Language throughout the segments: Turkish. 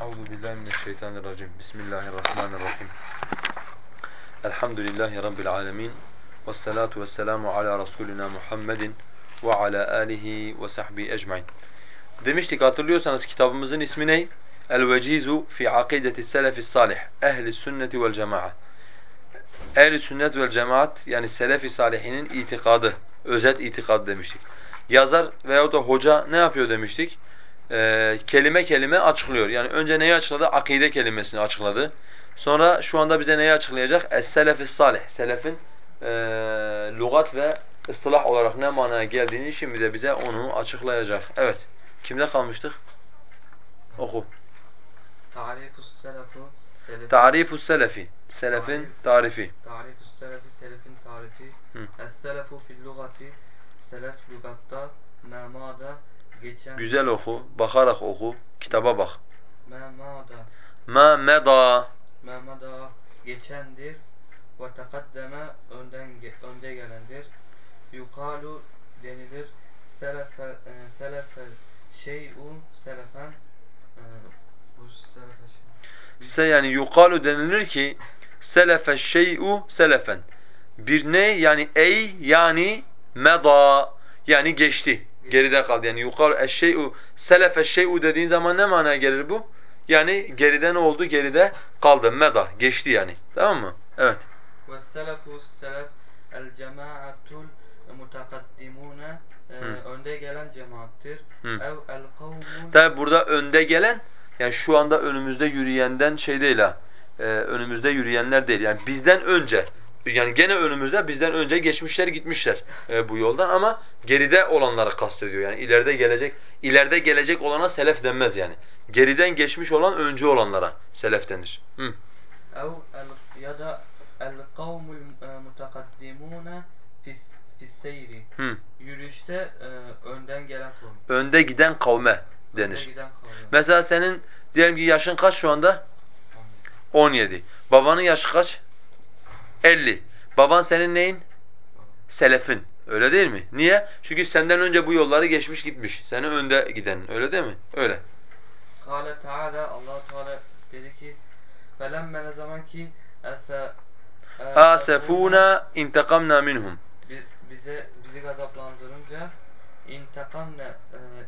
Euzu billahi mineşşeytanirracim. Bismillahirrahmanirrahim. Elhamdülillahi rabbil alamin. Ves salatu vesselamu ala rasulina Muhammedin ve ala alihi ve sahbihi ecmaîn. Demiştik hatırlıyorsanız kitabımızın ismi ne? El-Vecizu fi akideti selefis salih. Ehli sünneti vel cemaat. Ehli sünnet vel cemaat yani selefi salihinin itikadı, özet itikadı demiştik. Yazar veyahut da hoca ne yapıyor demiştik? Ee, kelime kelime açıklıyor. Yani önce neyi açıkladı? Akide kelimesini açıkladı. Sonra şu anda bize neyi açıklayacak? Es-selefis salih. Selefin e, lügat ve ıstılah olarak ne manaya geldiğini şimdi de bize onu açıklayacak. Evet. Kimde kalmıştık? Oku. Tarifus selefu selef Tarifus selefi. Selefin tarifi. Tarifus selefi selefin tarifi. Es-selefu fil lugati Selef lugatta Memada Geçen Güzel oku, bakarak oku, kitaba bak. Ma meda Memada Geçendir Ve tekaddeme önden, önde gelendir Yukalu denilir Selefe, e, selefe şey'u selefen e, Bu selefe şey se yani yukalu denilir ki selefe şey'u selefen. Bir ne yani ey yani meda yani geçti. Geride kaldı. Yani yukalu eşşey'u selefe şey'u dediğin zaman ne manaya gelir bu? Yani geride ne oldu? Geride kaldı. Meda. Geçti yani. Tamam mı? Evet. Vesselefu selef el cemaatul mutakaddimune e, önde gelen cemaattir. Ev el kavmun Tabi burada önde gelen yani şu anda önümüzde yürüyenden şey değil ha. Ee, önümüzde yürüyenler değil. Yani bizden önce yani gene önümüzde bizden önce geçmişler gitmişler e, bu yoldan ama geride olanları kastediyor. Yani ileride gelecek ileride gelecek olana selef denmez yani. Geriden geçmiş olan önce olanlara selef denir. Hı. ya da el kavmul e, mutakaddimune fis, fis seyri. Hı. Yürüyüşte e, önden gelen kavim. Önde giden kavme Önde denir. giden. Mesela senin diyelim ki yaşın kaç şu anda? 17. Babanın yaşı kaç? 50. Baban senin neyin? Selefin. Öyle değil mi? Niye? Çünkü senden önce bu yolları geçmiş gitmiş. Seni önde gidenin. Öyle değil mi? Öyle. Kâle Teala Allah Teala dedi ki Felemme ne zaman ki Asefuna intakamna minhum. Bi- bize bizi gazaplandırınca intikamla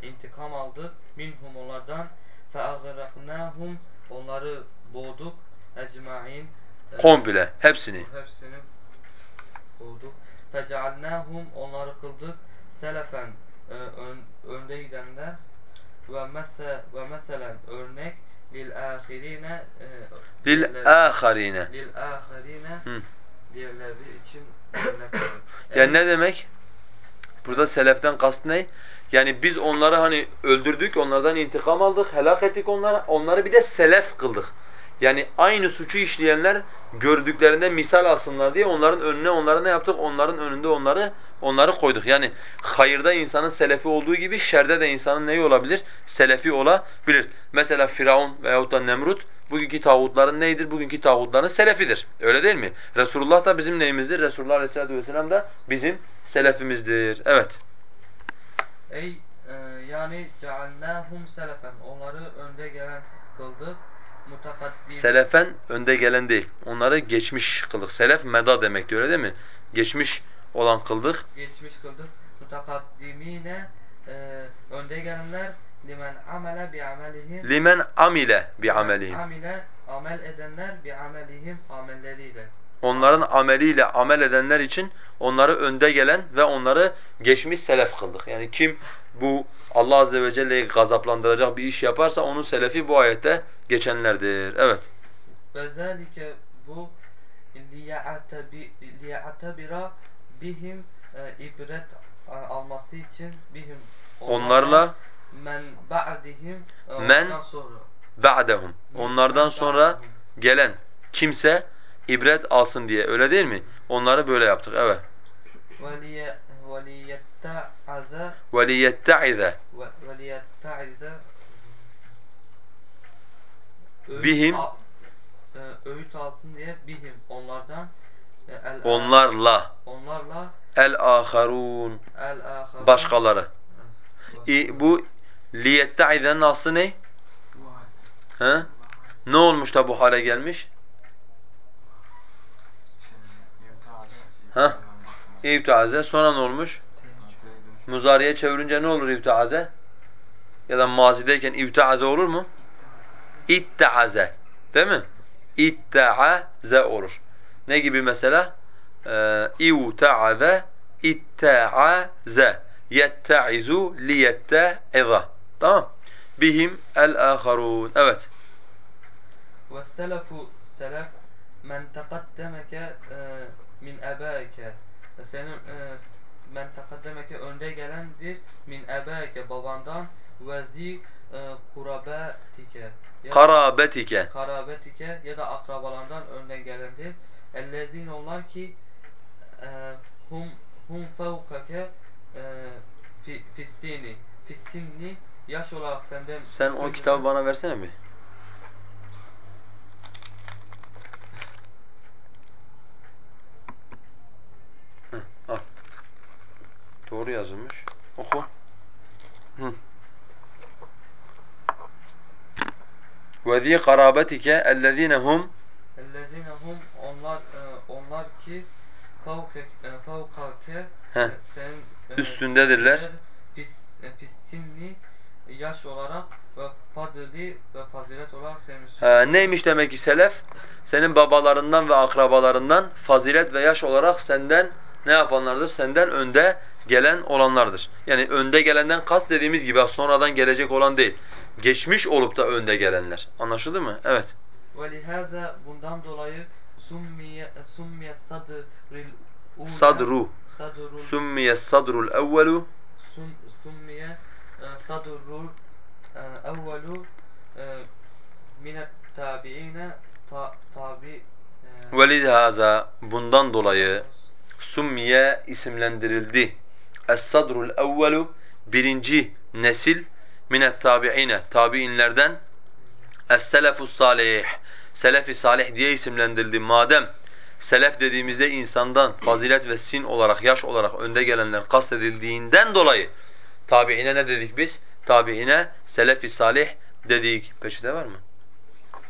e, intikam aldık minhum onlardan fe agraqnahum onları boğduk ecmaîn Komple. Hepsini. hepsini boğduk fecealnahum onları kıldık selefen e, ön, önde gidenler ve mese ve meselen örnek lil ahirine e, Lil aharine. lil ahirine diğerleri için örnek. Yani ne demek? Burada seleften kast ne? Yani biz onları hani öldürdük, onlardan intikam aldık, helak ettik onları. Onları bir de selef kıldık. Yani aynı suçu işleyenler gördüklerinde misal alsınlar diye onların önüne onları ne yaptık? Onların önünde onları onları koyduk. Yani hayırda insanın selefi olduğu gibi şerde de insanın neyi olabilir? Selefi olabilir. Mesela Firavun veyahut da Nemrut bugünkü tağutların neydir? Bugünkü tağutların selefidir. Öyle değil mi? Resulullah da bizim neyimizdir? Resulullah Aleyhisselatü Vesselam da bizim selefimizdir. Evet. Ey e, yani cealnâhum selefen onları önde gelen kıldık Selefen önde gelen değil. Onları geçmiş kıldık. Selef meda demek diyor öyle değil mi? Geçmiş olan kıldık. geçmiş kıldık mutakaddimine e, önde gelenler limen amele bi amelihim Limen amile bi amelihim. amile amel edenler bi amelihim amelleriyle Onların ameliyle amel edenler için onları önde gelen ve onları geçmiş selef kıldık. Yani kim bu Allah azze ve celle'yi gazaplandıracak bir iş yaparsa onun selefi bu ayette geçenlerdir. Evet. ve zalike bu liya'tabi liya'tabira bihim e, ibret alması için bihim Onlarla men ba'dihim e, Men- ba'dehum. Onlardan sonra gelen kimse ibret alsın diye. Öyle değil mi? Onları böyle yaptık. Evet. veliye veliyetta'aze وَلِيَتَّعِذَ ve- veliyetta'aze öğüt Bihim. al- e, öğüt alsın diye bihim onlardan e, el Onlarla onlarla el-âharûn el aharun başkaları. Evet, İ, bu liyettaize'nin aslı ne? He? Ne olmuş da bu hale gelmiş? Ha? İbtiaze. Sonra ne olmuş? Muzariye çevirince ne olur ibtiaze? Ya da mazideyken ibtiaze olur mu? İttaaze. Değil mi? İttaaze olur. Ne gibi mesela? Ee, İvtaaze, ittaaze. Yettaizu liyettaiza. Tamam. Bihim el-âharûn. Evet. وَالسَّلَفُ selef men tekaddemeke e, min ebaike senin e, men tekaddemeke önde gelendir min ebaike babandan ve zi e, kurabetike Karabetike. karabetike ya da akrabalardan önden gelendir. Ellezin onlar ki e, hum hum fevkake e, fi, fistini fistinni yaş olarak senden Sen o kitabı bana versene mi? Heh, al. Doğru yazılmış. Oku. Hı. Ve zî karabetike ellezinehum ellezinehum onlar e, onlar ki e, fevkake senin e, üstündedirler. Pistinli yaş olarak ve fadli ve fazilet olarak senin üstündedir. neymiş demek ki selef? Senin babalarından ve akrabalarından fazilet ve yaş olarak senden ne yapanlardır? Senden önde gelen olanlardır. Yani önde gelenden kast dediğimiz gibi sonradan gelecek olan değil. Geçmiş olup da önde gelenler. Anlaşıldı mı? Evet. Ve lihaza bundan dolayı summiye sadril Sadru. Summiye sadrul evvelu sum, summiye e, sadrul e, evvelu e, minet tabiine ta, tabi lihaza bundan dolayı summiye isimlendirildi. Es-sadrul evvelu birinci nesil minet tabi'ine tabi'inlerden Es-selefus salih selefi salih diye isimlendirildi. Madem selef dediğimizde insandan fazilet ve sin olarak, yaş olarak önde gelenler kastedildiğinden dolayı tabi'ine ne dedik biz? Tabi'ine selefi salih dedik. Peçete var mı?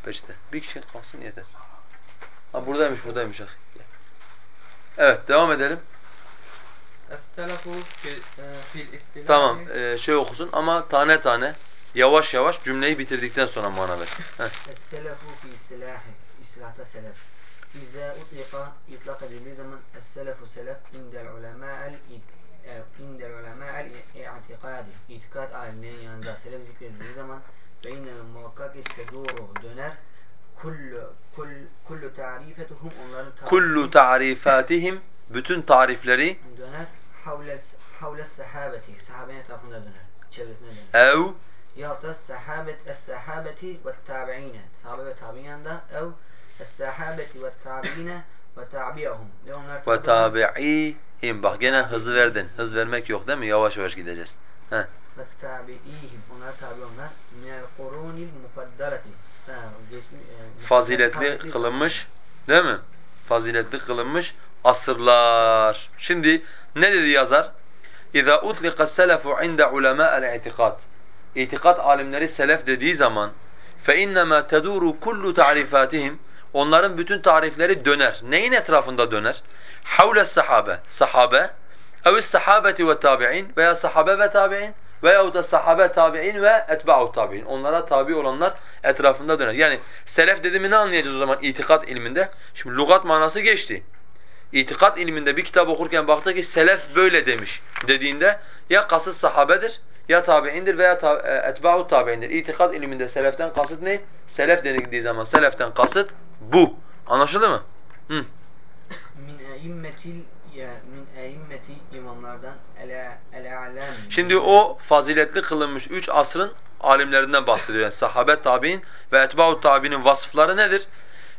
Peçete. Bir kişi kalsın yeter. Ha buradaymış, buradaymış. Evet, devam edelim. Es-selefu fil, e, fil istilahi e, tamam e, şey okusun ama tane tane yavaş yavaş cümleyi bitirdikten sonra mana ver. Es-selefu fi silahi. Selef. İza utlika itlak edildiği zaman es-selefu selef indel ulema'el e, indel ulema'el e, i'tikadi. İtikad aliminin yanında selef zikredildiği zaman ve inne muhakkak isteduru döner kullu kullu kullu tarifetuhum onların kullu tarifatihim bütün tarifleri döner havle sahabeti sahabenin etrafında döner çevresine döner ev yahut da sahabet es-sahabeti ve tabi'ine sahabe ve tabi'in yanında ev es-sahabeti ve tabi'ine ve tabi'ahum ve onlar ve tabi'ihim. Bak gene hızı verdin. Hız vermek yok değil mi? Yavaş yavaş gideceğiz. Heh. ve tabi'ihim onlar tabi onlar minel kurunil geçmiş, e, faziletli kılınmış değil mi? Faziletli kılınmış asırlar. Şimdi ne dedi yazar? İza utliqa selefu inde ulema el-i'tikad. İtikad alimleri selef dediği zaman innema teduru kullu ta'rifatihim onların bütün tarifleri döner. Neyin etrafında döner? Havle sahabe, sahabe, sahabeti ve tabi'in veya sahabe ve tabi'in veyahut da sahabe tabi'in ve etba'u tabi'in. Onlara tabi olanlar etrafında döner. Yani selef dediğimi ne anlayacağız o zaman itikat ilminde? Şimdi lügat manası geçti. İtikat ilminde bir kitap okurken baktı ki selef böyle demiş dediğinde ya kasıt sahabedir ya tabi'indir veya ta e, etba'u tabi'indir. İtikat ilminde seleften kasıt ne? Selef denildiği zaman seleften kasıt bu. Anlaşıldı mı? Hı. min eimmetil ya min eimmeti imamlardan ele ele alem Şimdi o faziletli kılınmış üç asrın alimlerinden bahsediyor. Yani sahabe tabi'in ve etba'u tabi'nin vasıfları nedir?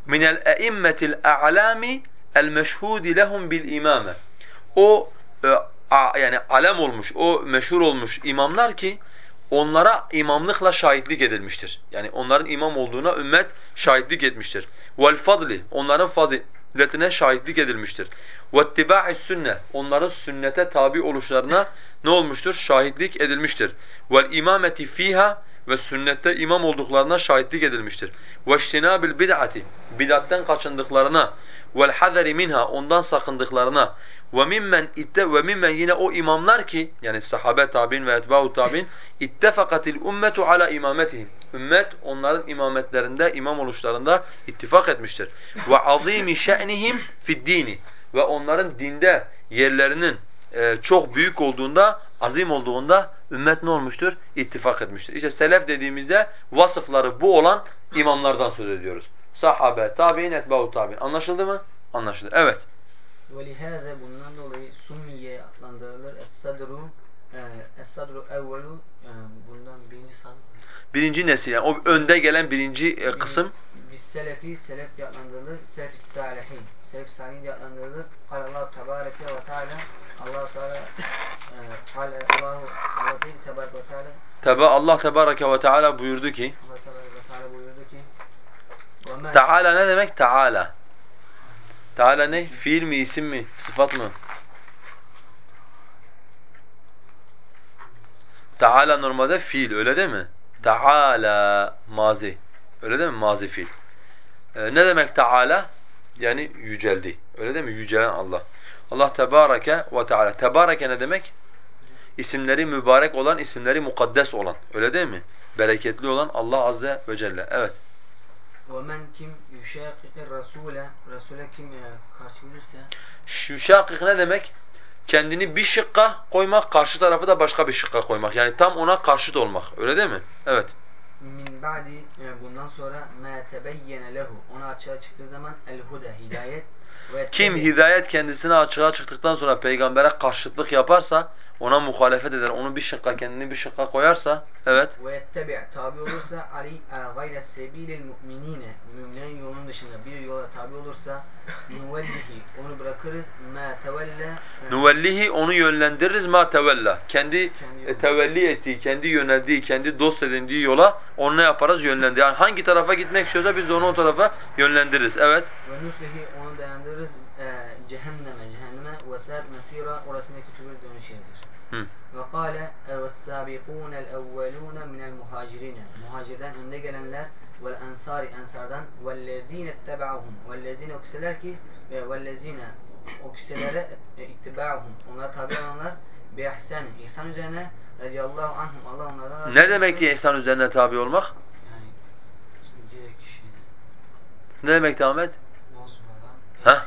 Minel eimmetil a'lami el meşhudi lehum bil imame. O e, a, yani alem olmuş, o meşhur olmuş imamlar ki onlara imamlıkla şahitlik edilmiştir. Yani onların imam olduğuna ümmet şahitlik etmiştir. Vel fadli onların faziletine şahitlik edilmiştir. Vettibâ'is sünne onların sünnete tabi oluşlarına ne olmuştur? Şahitlik edilmiştir. Vel imameti fiha ve sünnette imam olduklarına şahitlik edilmiştir. Veştinabil bid'ati bid'atten kaçındıklarına vel hazari minha ondan sakındıklarına ve mimmen itte ve yine o imamlar ki yani sahabe tabi'in ve etba'u tabi'in ittefakatil ummetu ala imametihim. Ümmet onların imametlerinde, imam oluşlarında ittifak etmiştir. Ve azimi şe'nihim fid dini ve onların dinde yerlerinin e, çok büyük olduğunda, azim olduğunda ümmet ne olmuştur? İttifak etmiştir. İşte selef dediğimizde vasıfları bu olan imamlardan söz ediyoruz Sahabe, tabi'in, etba'u tabi'in. Anlaşıldı mı? Anlaşıldı. Evet. وَلِهَذَا bundan dolayı summiye adlandırılır. Es-sadru e, Es-sadru evvelu e, bundan birinci sadır. Birinci nesil yani o önde gelen birinci e, kısım. Biz selefi, selef diye adlandırılır. Selef-i salihin. Selef salihin diye adlandırılır. Allah tebareke ve teala Allah Teala e, Kale Allahu Allah değil tebareke ve teala Tabi Allah tebareke ve teala buyurdu ki Allah tebareke ve teala buyurdu ki وَمَا Teala ne demek? Teala. Teala ne? Fiil mi, isim mi, sıfat mı? Teala normalde fiil öyle değil mi? Teala mazi. Öyle değil mi? Mazi fiil. Ee, ne demek Teala? Yani yüceldi. Öyle değil mi? Yücelen Allah. Allah tebareke ve teala. Tebareke ne demek? İsimleri mübarek olan, isimleri mukaddes olan. Öyle değil mi? Bereketli olan Allah azze ve celle. Evet. وَمَنْ kim yüşakikir Rasule Rasule kim e, karşı gelirse Şuşakik ne demek? Kendini bir şıkka koymak, karşı tarafı da başka bir şıkka koymak. Yani tam ona karşıt olmak. Öyle değil mi? Evet. min ba'di e, bundan sonra ma tebeyyene lehu ona açığa çıktığı zaman el huda hidayet ve Kim tebi- hidayet kendisine açığa çıktıktan sonra peygambere karşıtlık yaparsa, ona muhalefet eder, onu bir şıkka, kendini bir şıkka koyarsa, evet. ve tabi olursa ali e, gayre sebilil mu'minine müminlerin yolunun dışında bir yola tabi olursa nuvellihi onu bırakırız ma tevelle Nuvellihi onu yönlendiririz ma tevella. Kendi Kendi e, tevelli ettiği, kendi yöneldiği, kendi dost edindiği yola onu ne yaparız? Yönlendir. Yani hangi tarafa gitmek istiyorsa biz de onu o tarafa yönlendiririz. Evet. ve nuslihi onu dayandırırız e, cehenneme cehenneme ve saat mesira orası ne kötü ve kâle evessâbikûne el-evvelûne minel muhacirine. Muhacirden önde gelenler vel ensari ensardan vellezîne ettebe'ahum. Vellezîne o küseler ki ve vellezîne o küselere ittibâhum. Onlar tabi olanlar bi ihsan. İhsan üzerine radiyallahu anhum. Allah onlara Ne demekti ihsan üzerine tabi olmak? Ne demek Ahmet? Bozmadan,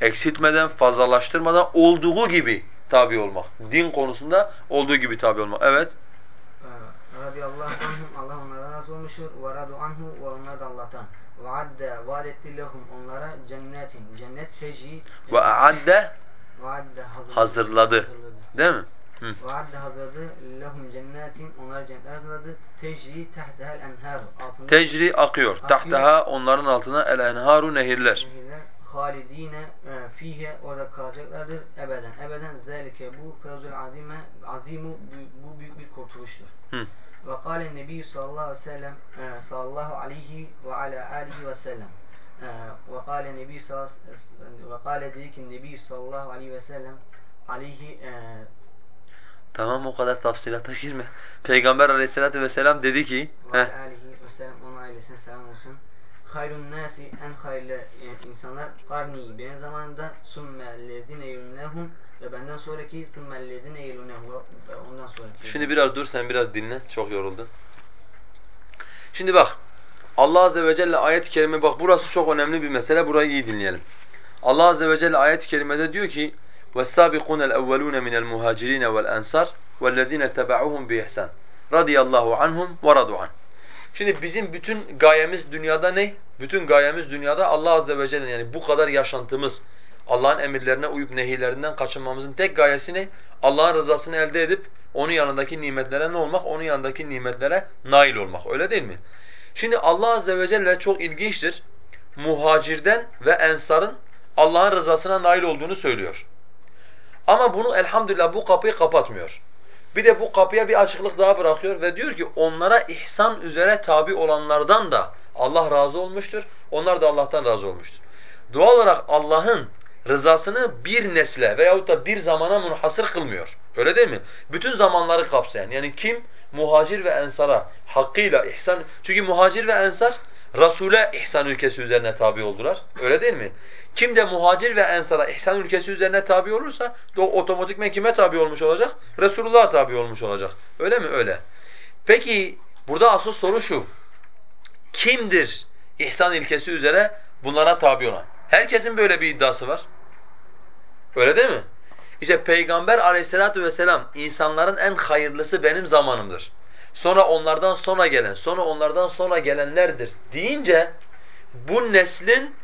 eksiltmeden, fazlalaştırmadan olduğu gibi tabi olmak. Din konusunda olduğu gibi tabi olmak. Evet. Ee, radıyallahu anhum Allah onlardan razı olmuştur ve radu anhu ve onlar da Allah'tan ve adde vaad etti lehum onlara cennetin cennet feci Ve vaadde hazırladı hazırladı. Değil mi? Vaadde hazırladı lehum cennetin onlara cennetler hazırladı tecri tehtehel enhar Tecri akıyor. Akıyor. Tahtaha onların altına el enharu nehirler. nehirler halidine e, fihe orada kalacaklardır. Ebeden. Ebeden zelike bu fevzul azime azimu bu- büyük bir kurtuluştur. Hı. ve kâle nebi sallallahu aleyhi ve sellem e, sallallahu aleyhi ve ala alihi ve sellem. E, ve kâle nebi sallallahu ve kâle dedi ki nebi sallallahu aleyhi ve sellem aleyhi e, Tamam o kadar tafsilata girme. Peygamber aleyhissalatu vesselam dedi ki ve heh, ala alihi ve sellem onun ailesine selam olsun hayrun nasi en hayırlı e, insanlar karni benim zamanımda sümme lezine yelunehum ve benden sonraki sümme lezine yelunehum ve ondan sonraki Şimdi biraz dur sen biraz dinle. Çok yoruldun. Şimdi bak. Allah azze ve celle ayet-i kerime bak burası çok önemli bir mesele. Burayı iyi dinleyelim. Allah azze ve celle ayet-i kerimede diyor ki: "Ves-sâbikûne el-evvelûne minel muhâcirîne vel-ensâr vellezîne tebauhum bi-ihsân. Radiyallahu anhum ve radu an." Şimdi bizim bütün gayemiz dünyada ne? Bütün gayemiz dünyada Allah azze ve celle yani bu kadar yaşantımız Allah'ın emirlerine uyup nehirlerinden kaçınmamızın tek gayesi ne? Allah'ın rızasını elde edip onun yanındaki nimetlere ne olmak? Onun yanındaki nimetlere nail olmak. Öyle değil mi? Şimdi Allah azze ve celle çok ilginçtir. Muhacirden ve ensarın Allah'ın rızasına nail olduğunu söylüyor. Ama bunu elhamdülillah bu kapıyı kapatmıyor. Bir de bu kapıya bir açıklık daha bırakıyor ve diyor ki onlara ihsan üzere tabi olanlardan da Allah razı olmuştur. Onlar da Allah'tan razı olmuştur. Doğal olarak Allah'ın rızasını bir nesle veyahut da bir zamana münhasır kılmıyor. Öyle değil mi? Bütün zamanları kapsayan. Yani kim muhacir ve ensara hakkıyla ihsan çünkü muhacir ve ensar Rasule ihsan ülkesi üzerine tabi oldular. Öyle değil mi? Kim de muhacir ve ensara ihsan ülkesi üzerine tabi olursa o otomatikmen kime tabi olmuş olacak? Resulullah'a tabi olmuş olacak. Öyle mi? Öyle. Peki burada asıl soru şu. Kimdir ihsan ilkesi üzere bunlara tabi olan? Herkesin böyle bir iddiası var. Öyle değil mi? İşte Peygamber aleyhissalatu vesselam insanların en hayırlısı benim zamanımdır. Sonra onlardan sonra gelen, sonra onlardan sonra gelenlerdir deyince bu neslin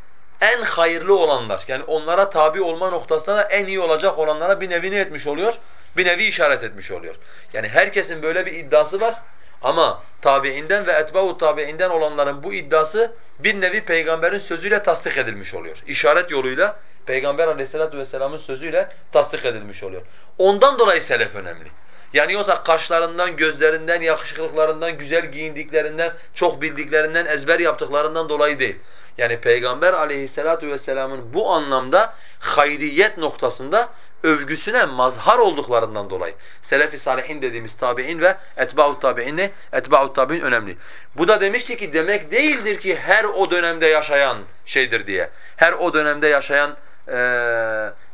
en hayırlı olanlar yani onlara tabi olma noktasında da en iyi olacak olanlara bir nevi ne etmiş oluyor? Bir nevi işaret etmiş oluyor. Yani herkesin böyle bir iddiası var ama tabiinden ve etba'u tabiinden olanların bu iddiası bir nevi peygamberin sözüyle tasdik edilmiş oluyor. İşaret yoluyla Peygamber aleyhissalatu vesselamın sözüyle tasdik edilmiş oluyor. Ondan dolayı selef önemli. Yani yoksa kaşlarından, gözlerinden, yakışıklıklarından, güzel giyindiklerinden, çok bildiklerinden, ezber yaptıklarından dolayı değil. Yani Peygamber aleyhissalatu vesselamın bu anlamda hayriyet noktasında övgüsüne mazhar olduklarından dolayı. Selef-i salihin dediğimiz tabi'in ve etba'ut tabi'in ne? Etba'ut tabi'in önemli. Bu da demişti ki demek değildir ki her o dönemde yaşayan şeydir diye. Her o dönemde yaşayan e,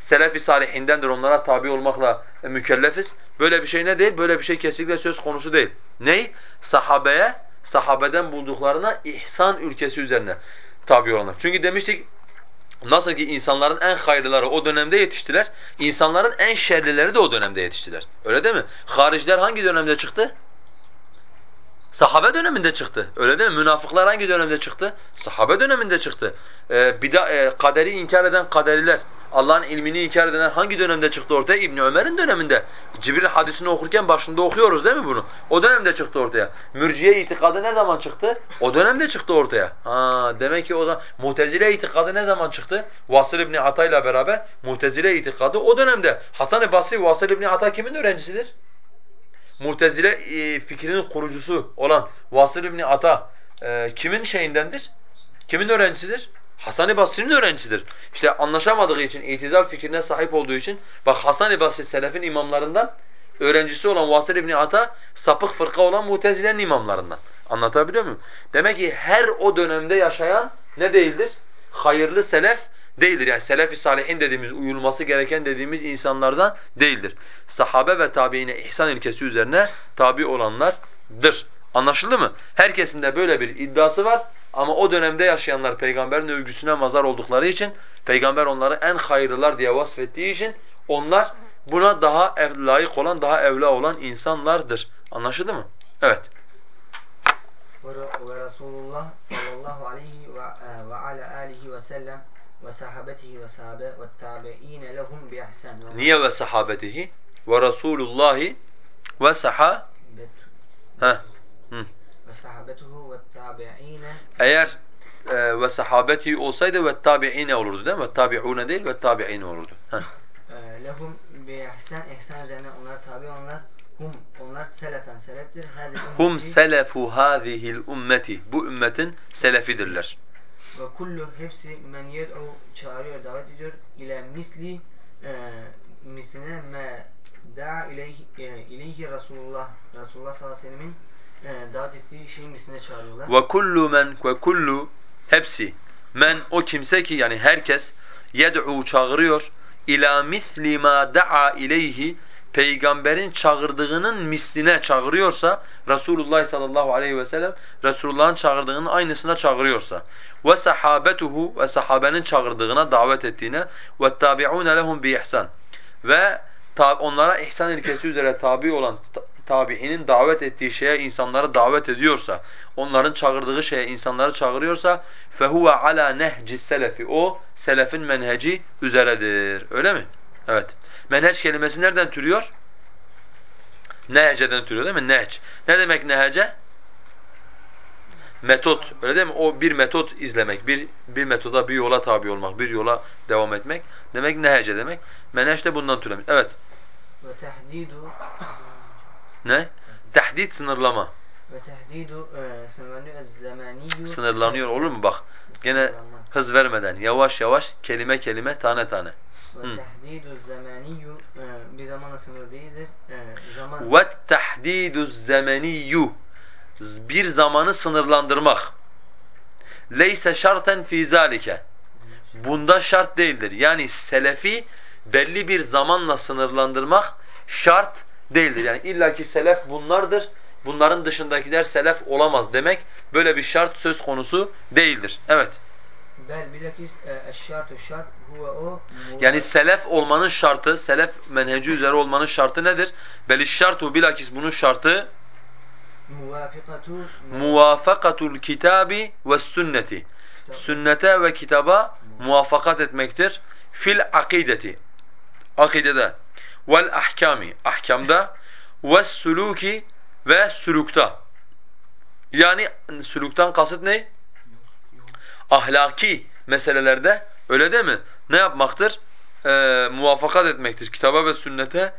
selef-i salihindendir onlara tabi olmakla e, mükellefiz. Böyle bir şey ne değil? Böyle bir şey kesinlikle söz konusu değil. Ney? Sahabeye, sahabeden bulduklarına ihsan ülkesi üzerine tabi olanlar. Çünkü demiştik nasıl ki insanların en hayırlıları o dönemde yetiştiler, insanların en şerlileri de o dönemde yetiştiler. Öyle değil mi? Hariciler hangi dönemde çıktı? Sahabe döneminde çıktı. Öyle değil mi? Münafıklar hangi dönemde çıktı? Sahabe döneminde çıktı. Ee, bida, e, kaderi inkar eden kaderiler, Allah'ın ilmini inkar edenler hangi dönemde çıktı ortaya? İbn Ömer'in döneminde. Cibril hadisini okurken başında okuyoruz değil mi bunu? O dönemde çıktı ortaya. Mürciye itikadı ne zaman çıktı? O dönemde çıktı ortaya. Ha, demek ki o zaman Mutezile itikadı ne zaman çıktı? Vasıl İbn Ata ile beraber Mutezile itikadı o dönemde. Hasan-ı Basri Vasıl İbn Ata kimin öğrencisidir? Mutezile e, fikrinin kurucusu olan Vasıl İbn Ata e, kimin şeyindendir? Kimin öğrencisidir? Hasan-ı Basri'nin öğrencisidir. İşte anlaşamadığı için, itizal fikrine sahip olduğu için bak Hasan-ı Basri selefin imamlarından öğrencisi olan Vasıl İbn Ata sapık fırka olan Mutezile'nin imamlarından. Anlatabiliyor muyum? Demek ki her o dönemde yaşayan ne değildir? Hayırlı selef değildir. Yani selef-i salihin dediğimiz, uyulması gereken dediğimiz insanlardan değildir. Sahabe ve tabiine ihsan ilkesi üzerine tabi olanlardır. Anlaşıldı mı? Herkesin de böyle bir iddiası var ama o dönemde yaşayanlar peygamberin övgüsüne mazar oldukları için, peygamber onları en hayırlılar diye vasfettiği için onlar buna daha layık olan, daha evla olan insanlardır. Anlaşıldı mı? Evet. Ve Resulullah sallallahu aleyhi ve, ve ala alihi ve sellem ve sahabetihi ve sahabe ve tabi'ine lehum bi ihsan. Niye ve sahabetihi? Ve Resulullahi ve saha Ha. Hı. Ve sahabetuhu ve tabi'ine Eğer e, ve sahabeti olsaydı ve tabi'ine olurdu değil mi? Ve tabi'une değil ve tabi'ine olurdu. Heh. lehum bi ihsan ihsan üzerine onlar tabi onlar hum onlar selefen seleftir. Hum selefu hâzihil ümmeti. Bu ümmetin selefidirler. Ve kullu hepsi men yed'u çağırıyor davet ediyor. İle misli e, misline me da'a ileyhi, e, ileyhi Resulullah Resulullah sallallahu aleyhi ve sellemin e, davet ettiği şeyin misline çağırıyorlar. Ve kullu men ve kullu hepsi. Men o kimse ki yani herkes yed'u çağırıyor. İla misli ma da'a ileyhi. Peygamberin çağırdığının misline çağırıyorsa Resulullah sallallahu aleyhi ve sellem Resulullah'ın çağırdığının aynısına çağırıyorsa ve sahabetuhu ve sahabenin çağırdığına davet ettiğine ve tabi'un lehum bi ihsan ve onlara ihsan ilkesi üzere tabi olan ta- tabiinin davet ettiği şeye insanları davet ediyorsa, onların çağırdığı şeye insanları çağırıyorsa fehuve ala nehci selefi o selefin menheci üzeredir. Öyle mi? Evet. Menheç kelimesi nereden türüyor? Nehce'den türüyor değil mi? Nehc. Ne demek nehece? Metot. Öyle değil mi? O bir metot izlemek, bir bir metoda, bir yola tabi olmak, bir yola devam etmek. Demek nehece demek. Menheç de bundan türemiş. Evet. Ve tehdidu Ne? Tehdit sınırlama. ve tehdidu e, sınırlanıyor zamaniyyu Sınırlanıyor olur mu bak? Gene hız vermeden yavaş yavaş kelime kelime tane tane. Ve Hı. tehdidu zamaniyyu e, bir zamana sınırlı değildir. E, zaman وَالتَّحْدِيدُ الزَّمَنِيُّ bir zamanı sınırlandırmak. Leyse şarten fî zâlike. Bunda şart değildir. Yani selefi belli bir zamanla sınırlandırmak şart değildir. Yani illaki selef bunlardır, bunların dışındakiler selef olamaz demek böyle bir şart söz konusu değildir. Evet. bel bilakis e, eşşartu şart huve o Yani selef olmanın şartı, selef menheci üzere olmanın şartı nedir? Beliş şartu bilakis bunun şartı muvafakatul kitabi ve sünneti. Sünnete ve kitaba muvaffakat etmektir. Fil akideti. Akidede. Vel ahkami. Ahkamda. Ve suluki ve sülükta. Yani sülükten kasıt ne? Ahlaki meselelerde öyle değil mi? Ne yapmaktır? Ee, muvaffakat etmektir kitaba ve sünnete.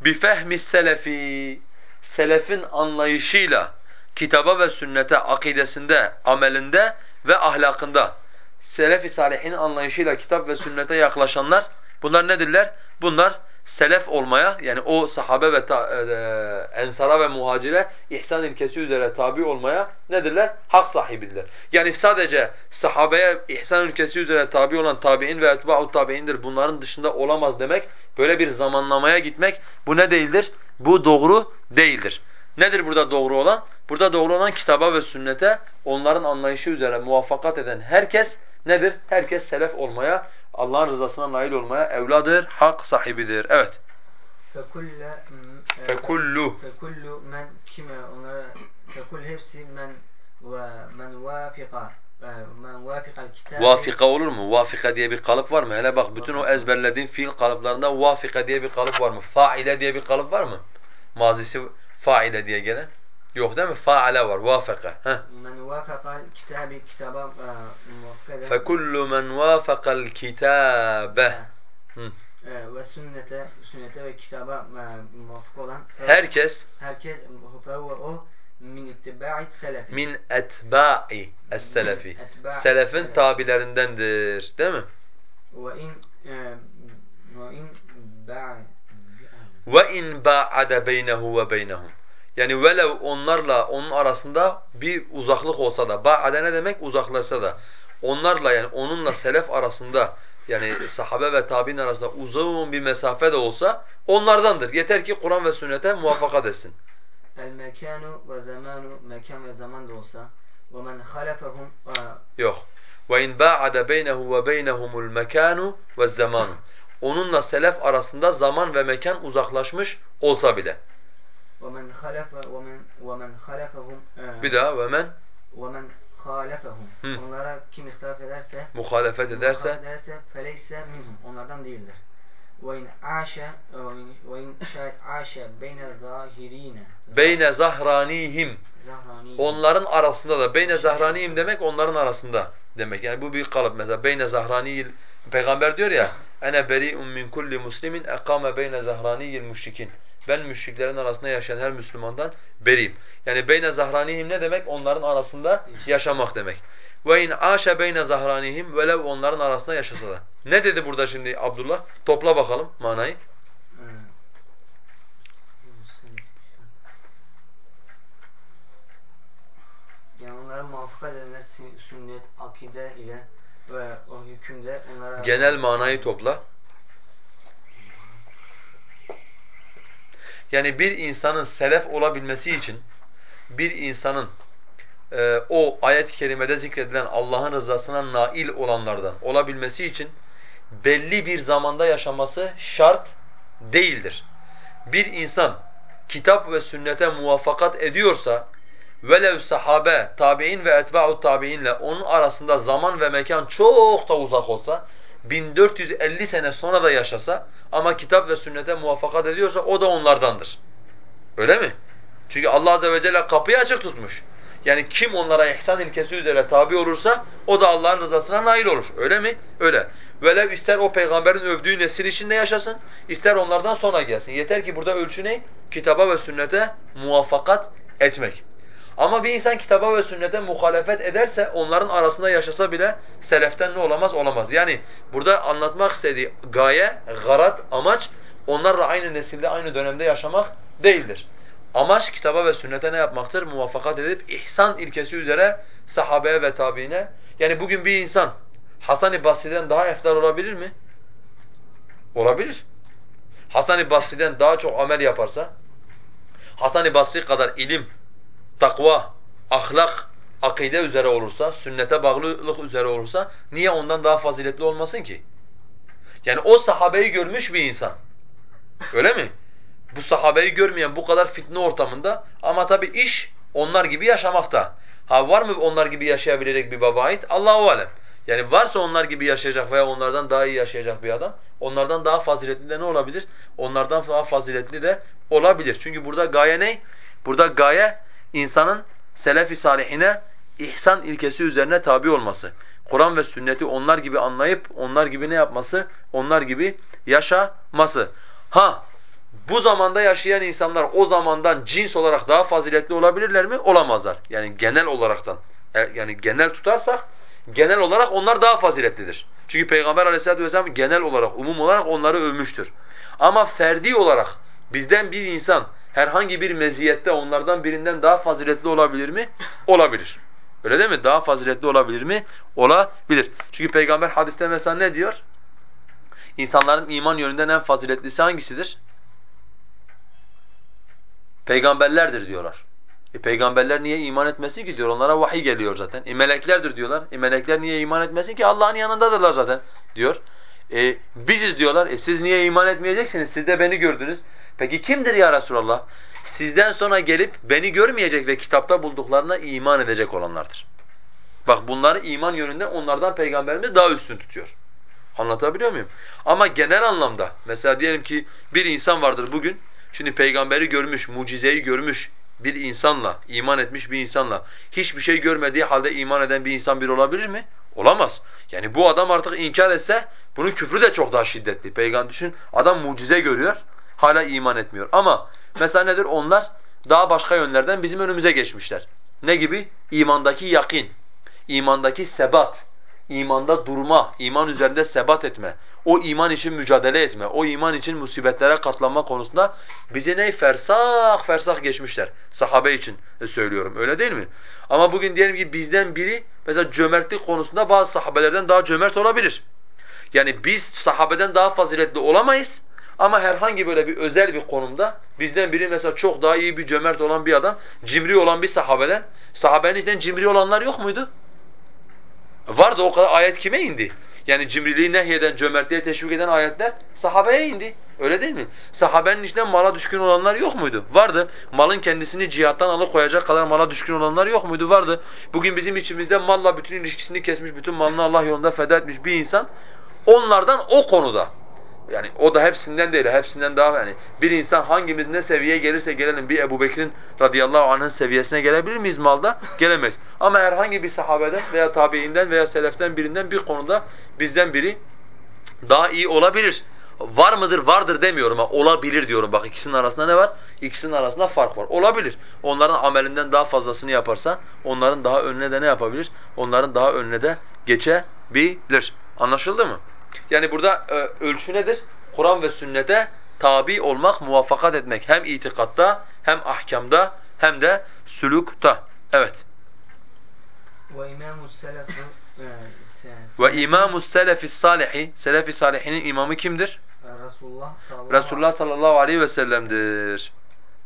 Bifehmi selefi. Selefin anlayışıyla kitaba ve sünnete, akidesinde, amelinde ve ahlakında. Selef-i salihin anlayışıyla kitap ve sünnete yaklaşanlar bunlar nedirler? Bunlar selef olmaya yani o sahabe ve ta, e, ensara ve muhacire ihsan ilkesi üzere tabi olmaya nedirler? Hak sahibidirler. Yani sadece sahabeye ihsan ilkesi üzere tabi olan tabi'in ve etba'u tabi'indir. Bunların dışında olamaz demek. Böyle bir zamanlamaya gitmek bu ne değildir? Bu doğru değildir. Nedir burada doğru olan? Burada doğru olan kitaba ve sünnete onların anlayışı üzere muvaffakat eden herkes nedir? Herkes selef olmaya, Allah'ın rızasına nail olmaya evladır, hak sahibidir. Evet. fekulle e, Fekullu. fekullu men kime onlara fekul hepsi men ve men vafika e, Vafika olur mu? Vafika diye bir kalıp var mı? Hele bak bütün o ezberlediğin fiil kalıplarında vafika diye bir kalıp var mı? Faile diye bir kalıp var mı? Mazisi faile diye gelen. Yok değil mi? Faale var. Vafaka. Heh. men vafakal kitabi kitaba e, muvaffak eden Fekullu men vafakal kitabe. E, ve sünnete sünnete ve kitaba e, muvaffak olan Herkes herkes fe ve o min ittiba'i selefi min etba'i es-selefi. Etba' Selefin tabilerindendir. Değil mi? ve in e, ve in ba'i Ve in ba'ade beynehu ve beynehum. Yani velev onlarla onun arasında bir uzaklık olsa da ba'ade ne demek? Uzaklaşsa da. Onlarla yani onunla selef arasında yani sahabe ve tabi'in arasında uzun bir mesafe de olsa onlardandır. Yeter ki Kur'an ve sünnete muvaffakat etsin. El mekanu ve zamanu mekan ve zaman da olsa ve men halefehum Yok. Ve in ba'ade beynehu ve beynehumul mekanu ve zamanu. Onunla selef arasında zaman ve mekan uzaklaşmış olsa bile. ve ve men ve men halefehum Bir daha ve men ve men halefehum Hı. onlara kim ihtilaf ederse muhalefet ederse muhalefet ederse feleyse minhum onlardan değildir. İn aşe ve in şayet aşe beyne zahranihim zahrani onların arasında da beyne zahranihim demek onların arasında demek. Yani bu bir kalıp mesela beyne zahraniyil peygamber diyor ya ene beri'un min kulli muslimin ekame beyne zahraniyil müşrikin. Ben müşriklerin arasında yaşayan her Müslümandan beriyim. Yani beyne zahranihim ne demek? Onların arasında yaşamak demek. Ve in aşe beyne zahranihim velev onların arasında yaşasa da. Ne dedi burada şimdi Abdullah? Topla bakalım manayı. Yani onlara muvaffakat edenler sü- sünnet, akide ile ve o hükümde onlara Genel manayı topla. Yani bir insanın selef olabilmesi için bir insanın e, o ayet-i kerimede zikredilen Allah'ın rızasına nail olanlardan olabilmesi için belli bir zamanda yaşaması şart değildir. Bir insan kitap ve sünnete muvaffakat ediyorsa velev sahabe, tabi'in ve etba'u tabi'inle onun arasında zaman ve mekan çok da uzak olsa 1450 sene sonra da yaşasa ama kitap ve sünnete muvaffakat ediyorsa o da onlardandır. Öyle mi? Çünkü Allah azze ve celle kapıyı açık tutmuş. Yani kim onlara ihsan ilkesi üzere tabi olursa o da Allah'ın rızasına nail olur. Öyle mi? Öyle. Velev ister o peygamberin övdüğü nesil içinde yaşasın, ister onlardan sonra gelsin. Yeter ki burada ölçü ne? Kitaba ve sünnete muvaffakat etmek. Ama bir insan kitaba ve sünnete muhalefet ederse onların arasında yaşasa bile seleften ne olamaz? Olamaz. Yani burada anlatmak istediği gaye, garat, amaç onlarla aynı nesilde, aynı dönemde yaşamak değildir. Amaç kitaba ve sünnete ne yapmaktır? Muvaffakat edip ihsan ilkesi üzere sahabeye ve tabiine. Yani bugün bir insan Hasan-ı Basri'den daha efdal olabilir mi? Olabilir. Hasan-ı Basri'den daha çok amel yaparsa, Hasan-ı Basri kadar ilim, takva, ahlak, akide üzere olursa, sünnete bağlılık üzere olursa niye ondan daha faziletli olmasın ki? Yani o sahabeyi görmüş bir insan. Öyle mi? Bu sahabeyi görmeyen bu kadar fitne ortamında ama tabi iş onlar gibi yaşamakta. Ha var mı onlar gibi yaşayabilecek bir baba ait? Allahu alem. Yani varsa onlar gibi yaşayacak veya onlardan daha iyi yaşayacak bir adam, onlardan daha faziletli de ne olabilir? Onlardan daha faziletli de olabilir. Çünkü burada gaye ne? Burada gaye insanın selef-i salihine ihsan ilkesi üzerine tabi olması. Kur'an ve sünneti onlar gibi anlayıp onlar gibi ne yapması? Onlar gibi yaşaması. Ha bu zamanda yaşayan insanlar o zamandan cins olarak daha faziletli olabilirler mi? Olamazlar. Yani genel olaraktan. E, yani genel tutarsak genel olarak onlar daha faziletlidir. Çünkü Peygamber Aleyhisselatü vesselam genel olarak, umum olarak onları övmüştür. Ama ferdi olarak bizden bir insan herhangi bir meziyette onlardan birinden daha faziletli olabilir mi? Olabilir. Öyle değil mi? Daha faziletli olabilir mi? Olabilir. Çünkü Peygamber hadiste mesela ne diyor? İnsanların iman yönünden en faziletlisi hangisidir? Peygamberlerdir diyorlar. E peygamberler niye iman etmesin ki diyor. Onlara vahiy geliyor zaten. E meleklerdir diyorlar. E melekler niye iman etmesin ki? Allah'ın yanındadırlar zaten diyor. E biziz diyorlar. E siz niye iman etmeyeceksiniz? Siz de beni gördünüz. Peki kimdir ya Resulallah? Sizden sonra gelip beni görmeyecek ve kitapta bulduklarına iman edecek olanlardır. Bak bunları iman yönünden onlardan peygamberimiz daha üstün tutuyor. Anlatabiliyor muyum? Ama genel anlamda mesela diyelim ki bir insan vardır bugün. Şimdi peygamberi görmüş, mucizeyi görmüş bir insanla, iman etmiş bir insanla hiçbir şey görmediği halde iman eden bir insan bir olabilir mi? Olamaz. Yani bu adam artık inkar etse bunun küfrü de çok daha şiddetli. Peygamber düşün adam mucize görüyor hala iman etmiyor. Ama mesela nedir? Onlar daha başka yönlerden bizim önümüze geçmişler. Ne gibi? İmandaki yakin, imandaki sebat, imanda durma, iman üzerinde sebat etme, o iman için mücadele etme, o iman için musibetlere katlanma konusunda bizi ne fersah fersah geçmişler. Sahabe için söylüyorum öyle değil mi? Ama bugün diyelim ki bizden biri mesela cömertlik konusunda bazı sahabelerden daha cömert olabilir. Yani biz sahabeden daha faziletli olamayız ama herhangi böyle bir özel bir konumda bizden biri mesela çok daha iyi bir cömert olan bir adam, cimri olan bir sahabeden, sahabenin içinden cimri olanlar yok muydu? Vardı o kadar ayet kime indi? Yani cimriliği nehyeden, cömertliğe teşvik eden ayetler sahabeye indi. Öyle değil mi? Sahabenin içinden mala düşkün olanlar yok muydu? Vardı. Malın kendisini cihattan alıkoyacak kadar mala düşkün olanlar yok muydu? Vardı. Bugün bizim içimizde malla bütün ilişkisini kesmiş, bütün malını Allah yolunda feda etmiş bir insan onlardan o konuda yani o da hepsinden değil, hepsinden daha yani bir insan hangimiz ne seviyeye gelirse gelelim bir Ebu Bekir'in radıyallahu anh'ın seviyesine gelebilir miyiz malda? Gelemeyiz. Ama herhangi bir sahabeden veya tabiinden veya seleften birinden bir konuda bizden biri daha iyi olabilir. Var mıdır? Vardır demiyorum ama olabilir diyorum. Bak ikisinin arasında ne var? İkisinin arasında fark var. Olabilir. Onların amelinden daha fazlasını yaparsa onların daha önüne de ne yapabilir? Onların daha önüne de geçebilir. Anlaşıldı mı? Yani burada e, ölçü nedir? Kur'an ve sünnete tabi olmak, muvaffakat etmek hem itikatta hem ahkamda hem de sülükta. Evet. Ve imamus selefu Ve imamus selefis salihi, selefi salihinin imamı kimdir? Resulullah sallallahu aleyhi ve sellem'dir.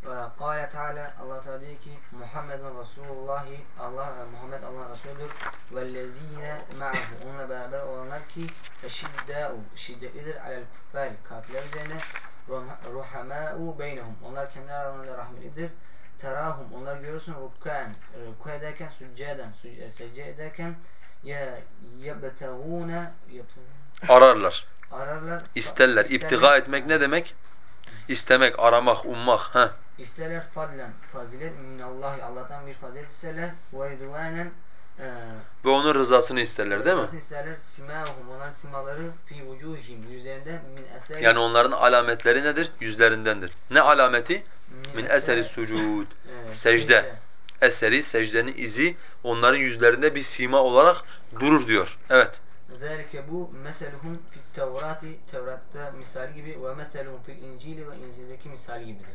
Ve kâle Teala Allah Teala diyor ki Muhammedun Resulullah Allah Muhammed Allah Resulüdür. Vellezine ma'ahu onunla beraber olanlar ki eşiddâ'u şiddetlidir alel kuffar kafirler üzerine ruhamâ'u beynehum onlar kendi aralarında rahmelidir. Terahum onlar görürsün rukkan rükû ederken sücceden secde ederken ya yebtegûne Ararlar, ararlar isterler. İptiga etmek ne demek? İstemek, aramak, ummak. Heh. İsterler fadlen, fazilet minallahi Allah'tan bir fazilet isterler ve ridvanen e, Ve onun rızasını isterler değil mi? isterler simahum onların simaları fi vucuhihim yüzlerinde min eseri Yani onların alametleri nedir? Yüzlerindendir. Ne alameti? Min eseri sucud. secde. eseri, secdenin izi onların yüzlerinde bir sima olarak durur diyor. Evet. Zelike bu meseluhum fit tevrati Tevrat'ta misal gibi ve meseluhum fil incili ve incildeki misal gibidir.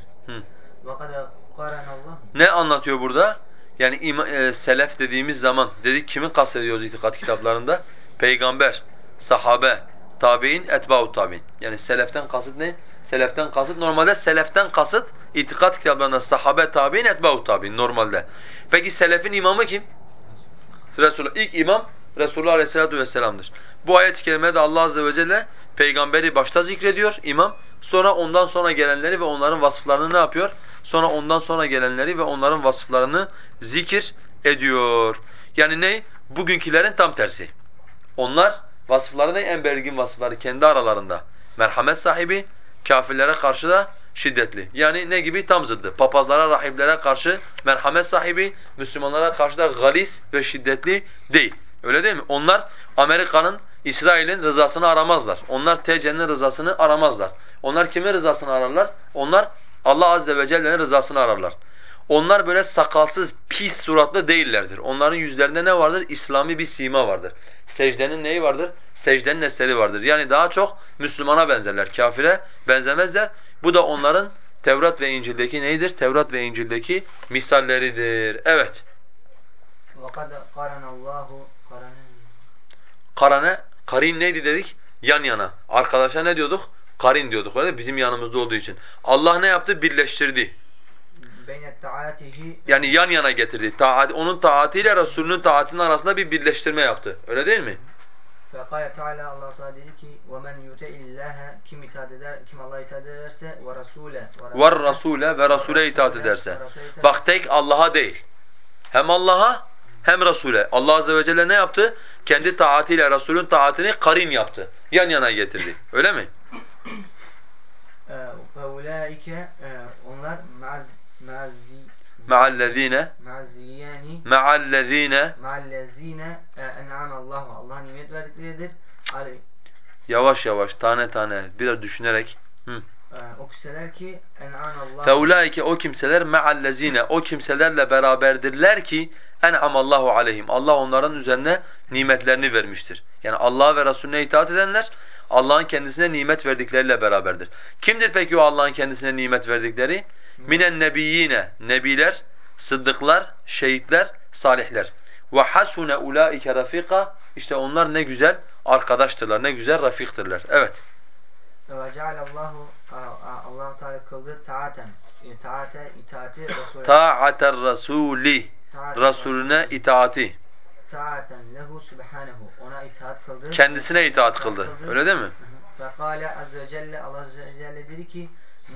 Ve kada Allah. Ne anlatıyor burada? Yani ima, e, selef dediğimiz zaman dedik kimi kastediyoruz itikat kitaplarında? Peygamber, sahabe, tabi'in, etba'u tabi'in. Yani seleften kasıt ne? Seleften kasıt normalde seleften kasıt itikat kitaplarında sahabe, tabi'in, etba'u tabi'in normalde. Peki selefin imamı kim? Resulullah ilk imam Resulullah Aleyhisselatü Vesselam'dır. Bu ayet-i kerimede Allah Azze ve Celle peygamberi başta zikrediyor imam. Sonra ondan sonra gelenleri ve onların vasıflarını ne yapıyor? Sonra ondan sonra gelenleri ve onların vasıflarını zikir ediyor. Yani ne? Bugünkülerin tam tersi. Onlar vasıfları ne? En belirgin vasıfları kendi aralarında. Merhamet sahibi, kafirlere karşı da şiddetli. Yani ne gibi? Tam zıddı. Papazlara, rahiplere karşı merhamet sahibi, Müslümanlara karşı da galis ve şiddetli değil. Öyle değil mi? Onlar Amerika'nın, İsrail'in rızasını aramazlar. Onlar TC'nin rızasını aramazlar. Onlar kimin rızasını ararlar? Onlar Allah azze ve celle'nin rızasını ararlar. Onlar böyle sakalsız, pis suratlı değillerdir. Onların yüzlerinde ne vardır? İslami bir sima vardır. Secdenin neyi vardır? Secdenin eseri vardır. Yani daha çok Müslümana benzerler, kafire benzemezler. Bu da onların Tevrat ve İncil'deki neydir? Tevrat ve İncil'deki misalleridir. Evet. وَقَدْ قَرَنَ اللّٰهُ قَرَنَ Karane. Karin neydi dedik? Yan yana. Arkadaşa ne diyorduk? Karin diyorduk öyle bizim yanımızda olduğu için. Allah ne yaptı? Birleştirdi. Yani yan yana getirdi. Taat, onun taatiyle Resulünün taatinin arasında bir birleştirme yaptı. Öyle değil mi? Fekale Teala Allah Teala dedi ki: "Vemen yute illaha kim itaat eder, kim Allah'a itaat ederse ve rasule ve rasule ve rasule itaat ederse." Bak tek Allah'a değil. Hem Allah'a hem Rasule. Allah azze ve celle ne yaptı? Kendi taatiyle Resulün taatini karin yaptı. Yan yana getirdi. Öyle mi? ve ulaike onlar mazi Ma'allezine maziyani ma'allezine ma'allezine en'ame Allah Allah nimet verdikleridir. Yavaş yavaş tane tane biraz düşünerek Hı. E, o kimseler ki Feulaike o kimseler me'allezine o kimselerle beraberdirler ki en'amallahu aleyhim. Allah onların üzerine nimetlerini vermiştir. Yani Allah'a ve Resulüne itaat edenler Allah'ın kendisine nimet verdikleriyle beraberdir. Kimdir peki o Allah'ın kendisine nimet verdikleri? Minen nebiyyine, nebiler, sıddıklar, şehitler, salihler. Ve hasune ulaike rafika. İşte onlar ne güzel arkadaştırlar, ne güzel rafiktırlar. Evet. Ve cealallahu Allah Teala kıldı taaten e, taate itaati Resulü Ta'ater rasuli. Resulüne itaati. taaten lehu subhanehu ona itaat kıldı. Kendisine itaat kıldı. Öyle değil mi? Fekale azze ve celle Allah azze ve celle dedi ki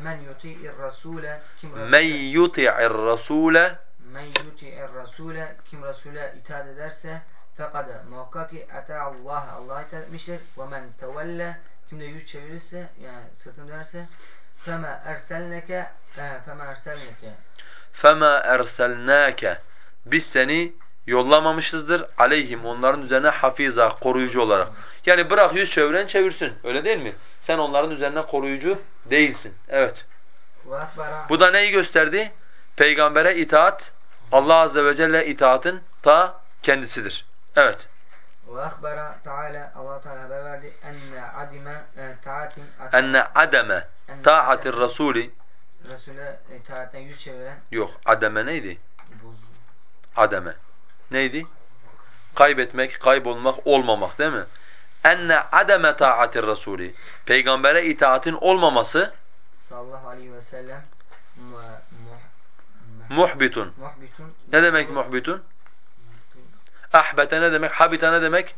men yuti'ir rasule kim Men Resul'e yuti'ir rasule men yuti'ir rasule kim Resul'e itaat ederse fekade muhakkak ki Allah Allah'a itaat etmiştir ve men tevelle kim de yüz çevirirse yani sırtını dönerse fema erselneke e, fema erselneke fema erselnake biz seni yollamamışızdır aleyhim onların üzerine hafiza koruyucu olarak. Yani bırak yüz çeviren çevirsin. Öyle değil mi? Sen onların üzerine koruyucu değilsin. Evet. Bu da neyi gösterdi? Peygambere itaat Allah azze ve celle itaatin ta kendisidir. Evet. Ve akbara Teala Allah Teala haber verdi enne adime e, taatin Enne ademe taatir rasuli Resul'e itaatten yüz çeviren yok ademe neydi? Ademe. Neydi? Kaybetmek, kaybolmak, olmamak değil mi? Enne ademe taatir rasuli. Peygambere itaatin olmaması sallallahu aleyhi ve sellem mu, mu, muhbitun. muhbitun Ne demek muhbitun? Ahbete ne demek? Habite ne demek?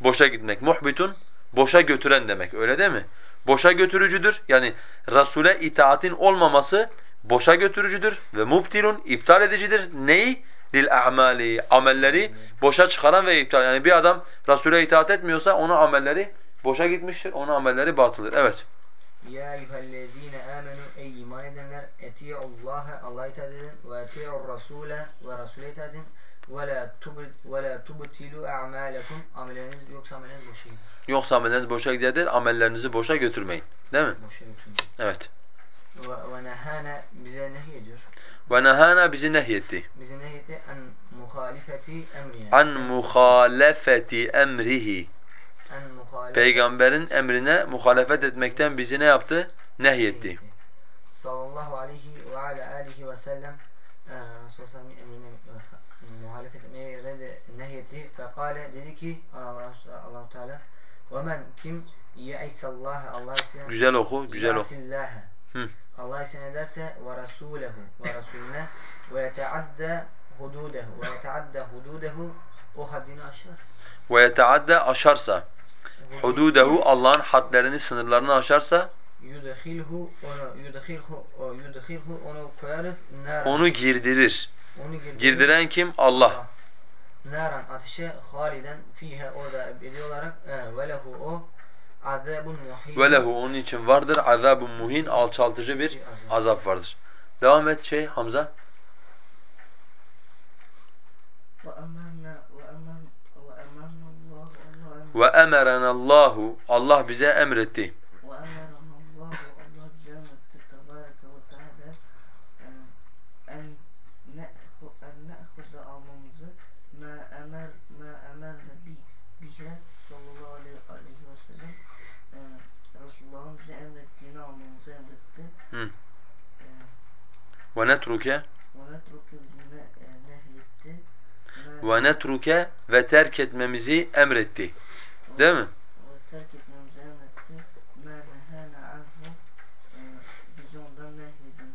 Boşa gitmek. Muhbitun boşa götüren demek. Öyle değil mi? Boşa götürücüdür. Yani Rasule itaatin olmaması boşa götürücüdür ve mubtilun iptal edicidir. Neyi? Lil a'mali. Amelleri boşa çıkaran ve iptal. Yani bir adam Rasule itaat etmiyorsa onun amelleri boşa gitmiştir. Onun amelleri batıldır. Evet. Ya eyyühellezine amenu ey iman edenler eti'ullaha Allah'a itaat edin ve eti'ur rasule ve Resul'e itaat edin ve la tubtilu a'malakum amelleriniz yoksa amelleriniz boşa gider. Yoksa amelleriniz boşa gider, amellerinizi boşa götürmeyin. Değil mi? Boşa götürmeyin. Evet. Ve, nehane bize nehy ediyor. Ve nehana bizi nehyetti. bizi nehyetti. An muhalefeti emrihi. En muhalefeti Peygamberin emrine muhalefet etmekten bizi ne yaptı? Nehyetti. Sallallahu aleyhi ve ala alihi ve sellem Resulullah sallallahu aleyhi ve sellem'in emrine muhalefet etmeye nehyetti. Fekale dedi ki Allah Allah Teala ve men kim ye'isallaha Allah ise Güzel oku, güzel oku. Allah isyan ederse ve rasûlehu ve rasûline ve yeteadde hududehu ve yeteadde hududehu o haddini aşar. Ve yeteadde aşarsa, hududehu Allah'ın hadlerini, sınırlarını aşarsa Yudhilhu onu yudhilhu yudhilhu onu koyarız onu girdirir girdiren, kim? Allah. Naran ateşe haliden fiha orada ebedi olarak e, ve lehu o azabun muhin. Ve lehu onun için vardır azabun muhin alçaltıcı bir azap vardır. Devam et şey Hamza. Ve emerena Allahu Allah bize emretti. Ve netruke ve netruke bizi ne, e, nehyetti. Ma- ve netruke ve terk etmemizi emretti. Değil mi? ve terk etmemizi emretti. Ma nehana anhu e, bizi ondan nehyedin.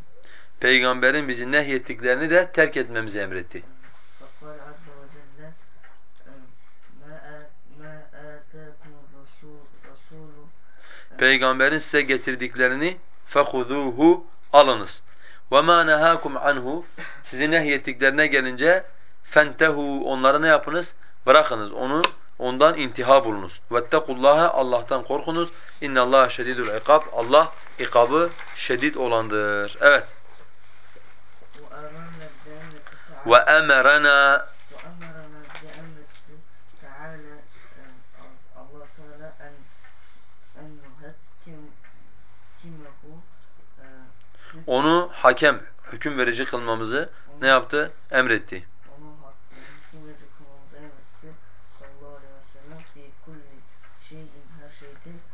Peygamberin bizi nehyettiklerini de terk etmemizi emretti. فقال عز وجل ما آ- ما آتاكم الرسول رسول Peygamberin size getirdiklerini فَخُذُوهُ alınız. وَمَا نَهَاكُمْ anhu Sizi nehyettiklerine gelince فَانْتَهُ Onları ne yapınız? Bırakınız. Onu ondan intiha bulunuz. وَاتَّقُوا Allah'tan korkunuz. اِنَّ اللّٰهَ شَدِيدُ الْعِقَابِ Allah ikabı şedid olandır. Evet. وأمرنا بأمرة Onu hakem, hüküm verici kılmamızı ne yaptı? Emretti.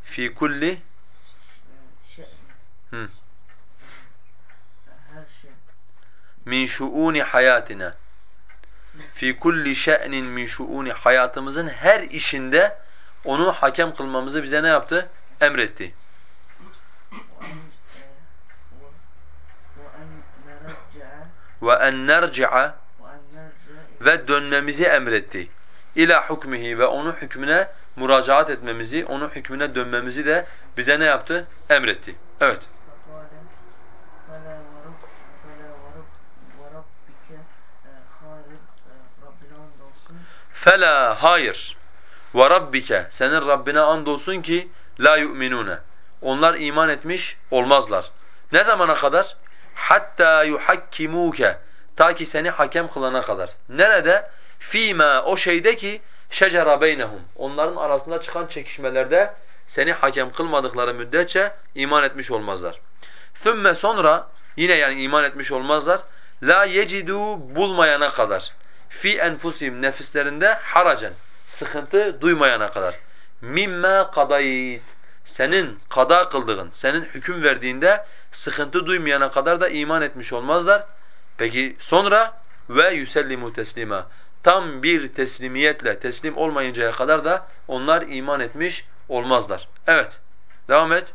fi kulli Hı. şey min şuuni hayatina. Fi kulli şe'nin min şuuni hayatımızın her işinde onu hakem kılmamızı bize ne yaptı? Emretti. ve en nerci'a ve dönmemizi emretti. İla hukmihi ve onun hükmüne müracaat etmemizi, onun hükmüne dönmemizi de bize ne yaptı? Emretti. Evet. Fela hayır. Ve rabbike senin Rabbine andolsun ki la yu'minune. Onlar iman etmiş olmazlar. Ne zamana kadar? Hatta yuhakkimuke. Ta ki seni hakem kılana kadar. Nerede? Fîmâ o şeyde ki şecera beynehum. Onların arasında çıkan çekişmelerde seni hakem kılmadıkları müddetçe iman etmiş olmazlar. Thümme sonra yine yani iman etmiş olmazlar. La yecidu bulmayana kadar. Fi enfusihim nefislerinde haracen. Sıkıntı duymayana kadar. Mimma kadayit. Senin kada kıldığın, senin hüküm verdiğinde sıkıntı duymayana kadar da iman etmiş olmazlar. Peki sonra ve yüsellimu teslima. Tam bir teslimiyetle teslim olmayıncaya kadar da onlar iman etmiş olmazlar. Evet. Devam et.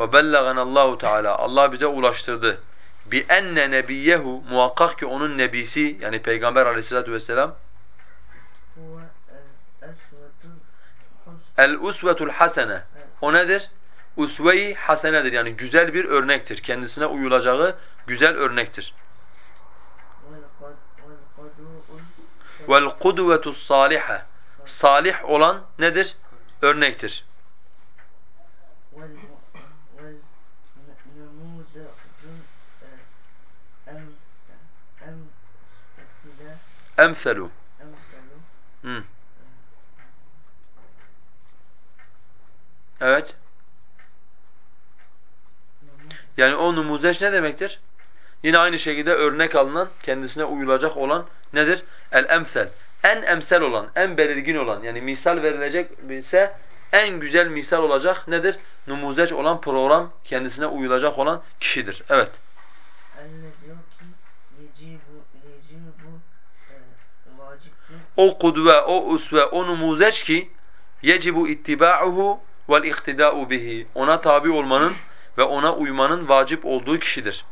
Ve bellagana Allahu Teala Allah bize ulaştırdı bi enne nebiyyehu muhakkak ki onun nebisi yani peygamber Aleyhissalatu vesselam el usvetul hasene o nedir? Usve-i hasenedir yani güzel bir örnektir. Kendisine uyulacağı güzel örnektir. Vel kudvetus salihe salih olan nedir? Örnektir. Emselu. Hı. Evet. Yani o numuzeş ne demektir? Yine aynı şekilde örnek alınan, kendisine uyulacak olan nedir? El-emsel. En emsel olan, en belirgin olan yani misal verilecek ise en güzel misal olacak nedir? Numuzeç olan program kendisine uyulacak olan kişidir. Evet. El-nezir ki yecibu o kudve, o usve, o numuzeç ki yecibu ittiba'uhu vel ihtida'u bihi. Ona tabi olmanın ve ona uymanın vacip olduğu kişidir.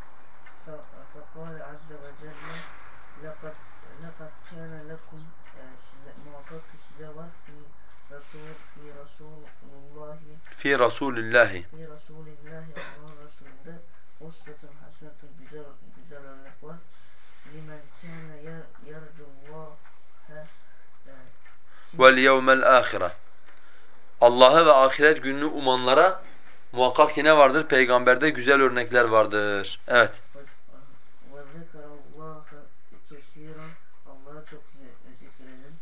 fi Rasulillah. Fi yevmel ahire. Allah'ı ve ahiret gününü umanlara muhakkak ki ne vardır? Peygamberde güzel örnekler vardır. Evet. çok zi- zikredin.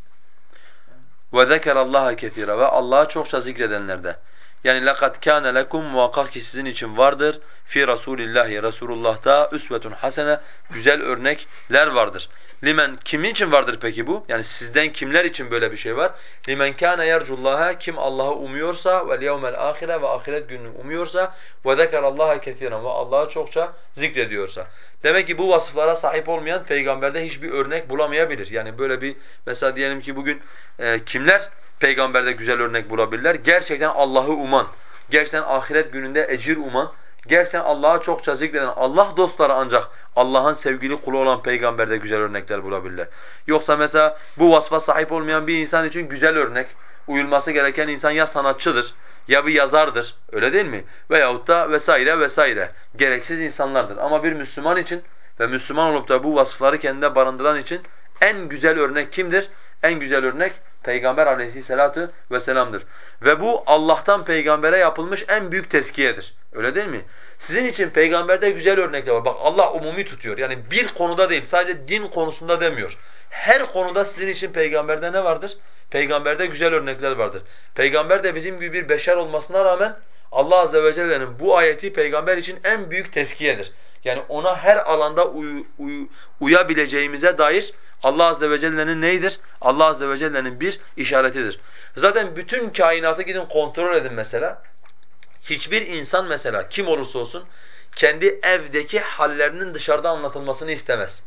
Ve Allah'ı çokça zikredenlerde. Yani lekad kana lekum muhakkak ki sizin için vardır fi Rasulillahi Resulullah'ta üsvetun hasene güzel örnekler vardır. Limen kimin için vardır peki bu? Yani sizden kimler için böyle bir şey var? Limen kana yercullaha kim Allah'ı umuyorsa vel yevmel ahire ve ahiret gününü umuyorsa ve zekerallaha kesiren ve Allah'ı çokça zikrediyorsa. Demek ki bu vasıflara sahip olmayan peygamberde hiçbir örnek bulamayabilir. Yani böyle bir mesela diyelim ki bugün e, kimler peygamberde güzel örnek bulabilirler? Gerçekten Allah'ı uman, gerçekten ahiret gününde ecir uman, gerçekten Allah'a çokça zikreden Allah dostları ancak Allah'ın sevgili kulu olan peygamberde güzel örnekler bulabilirler. Yoksa mesela bu vasfa sahip olmayan bir insan için güzel örnek, uyulması gereken insan ya sanatçıdır, ya bir yazardır, öyle değil mi? Veyahut da vesaire vesaire. Gereksiz insanlardır. Ama bir Müslüman için ve Müslüman olup da bu vasıfları kendinde barındıran için en güzel örnek kimdir? En güzel örnek Peygamber aleyhissalatu vesselam'dır. Ve bu Allah'tan peygambere yapılmış en büyük teskiyedir. Öyle değil mi? Sizin için peygamberde güzel örnekler var. Bak Allah umumi tutuyor. Yani bir konuda değil, sadece din konusunda demiyor. Her konuda sizin için peygamberde ne vardır? Peygamberde güzel örnekler vardır. Peygamber de bizim gibi bir beşer olmasına rağmen Allah azze ve celle'nin bu ayeti peygamber için en büyük teskiyedir. Yani ona her alanda uy, uy, uyabileceğimize dair Allah azze ve celle'nin neydir? Allah azze ve celle'nin bir işaretidir. Zaten bütün kainatı gidin kontrol edin mesela. Hiçbir insan mesela kim olursa olsun kendi evdeki hallerinin dışarıda anlatılmasını istemez.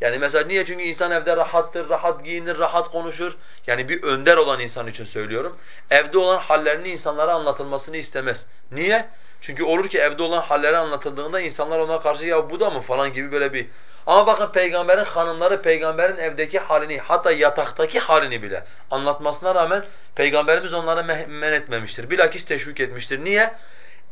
Yani mesela niye? Çünkü insan evde rahattır, rahat giyinir, rahat konuşur. Yani bir önder olan insan için söylüyorum. Evde olan hallerini insanlara anlatılmasını istemez. Niye? Çünkü olur ki evde olan halleri anlatıldığında insanlar ona karşı ya bu da mı falan gibi böyle bir ama bakın peygamberin hanımları peygamberin evdeki halini hatta yataktaki halini bile anlatmasına rağmen peygamberimiz onları men etmemiştir. Bilakis teşvik etmiştir. Niye?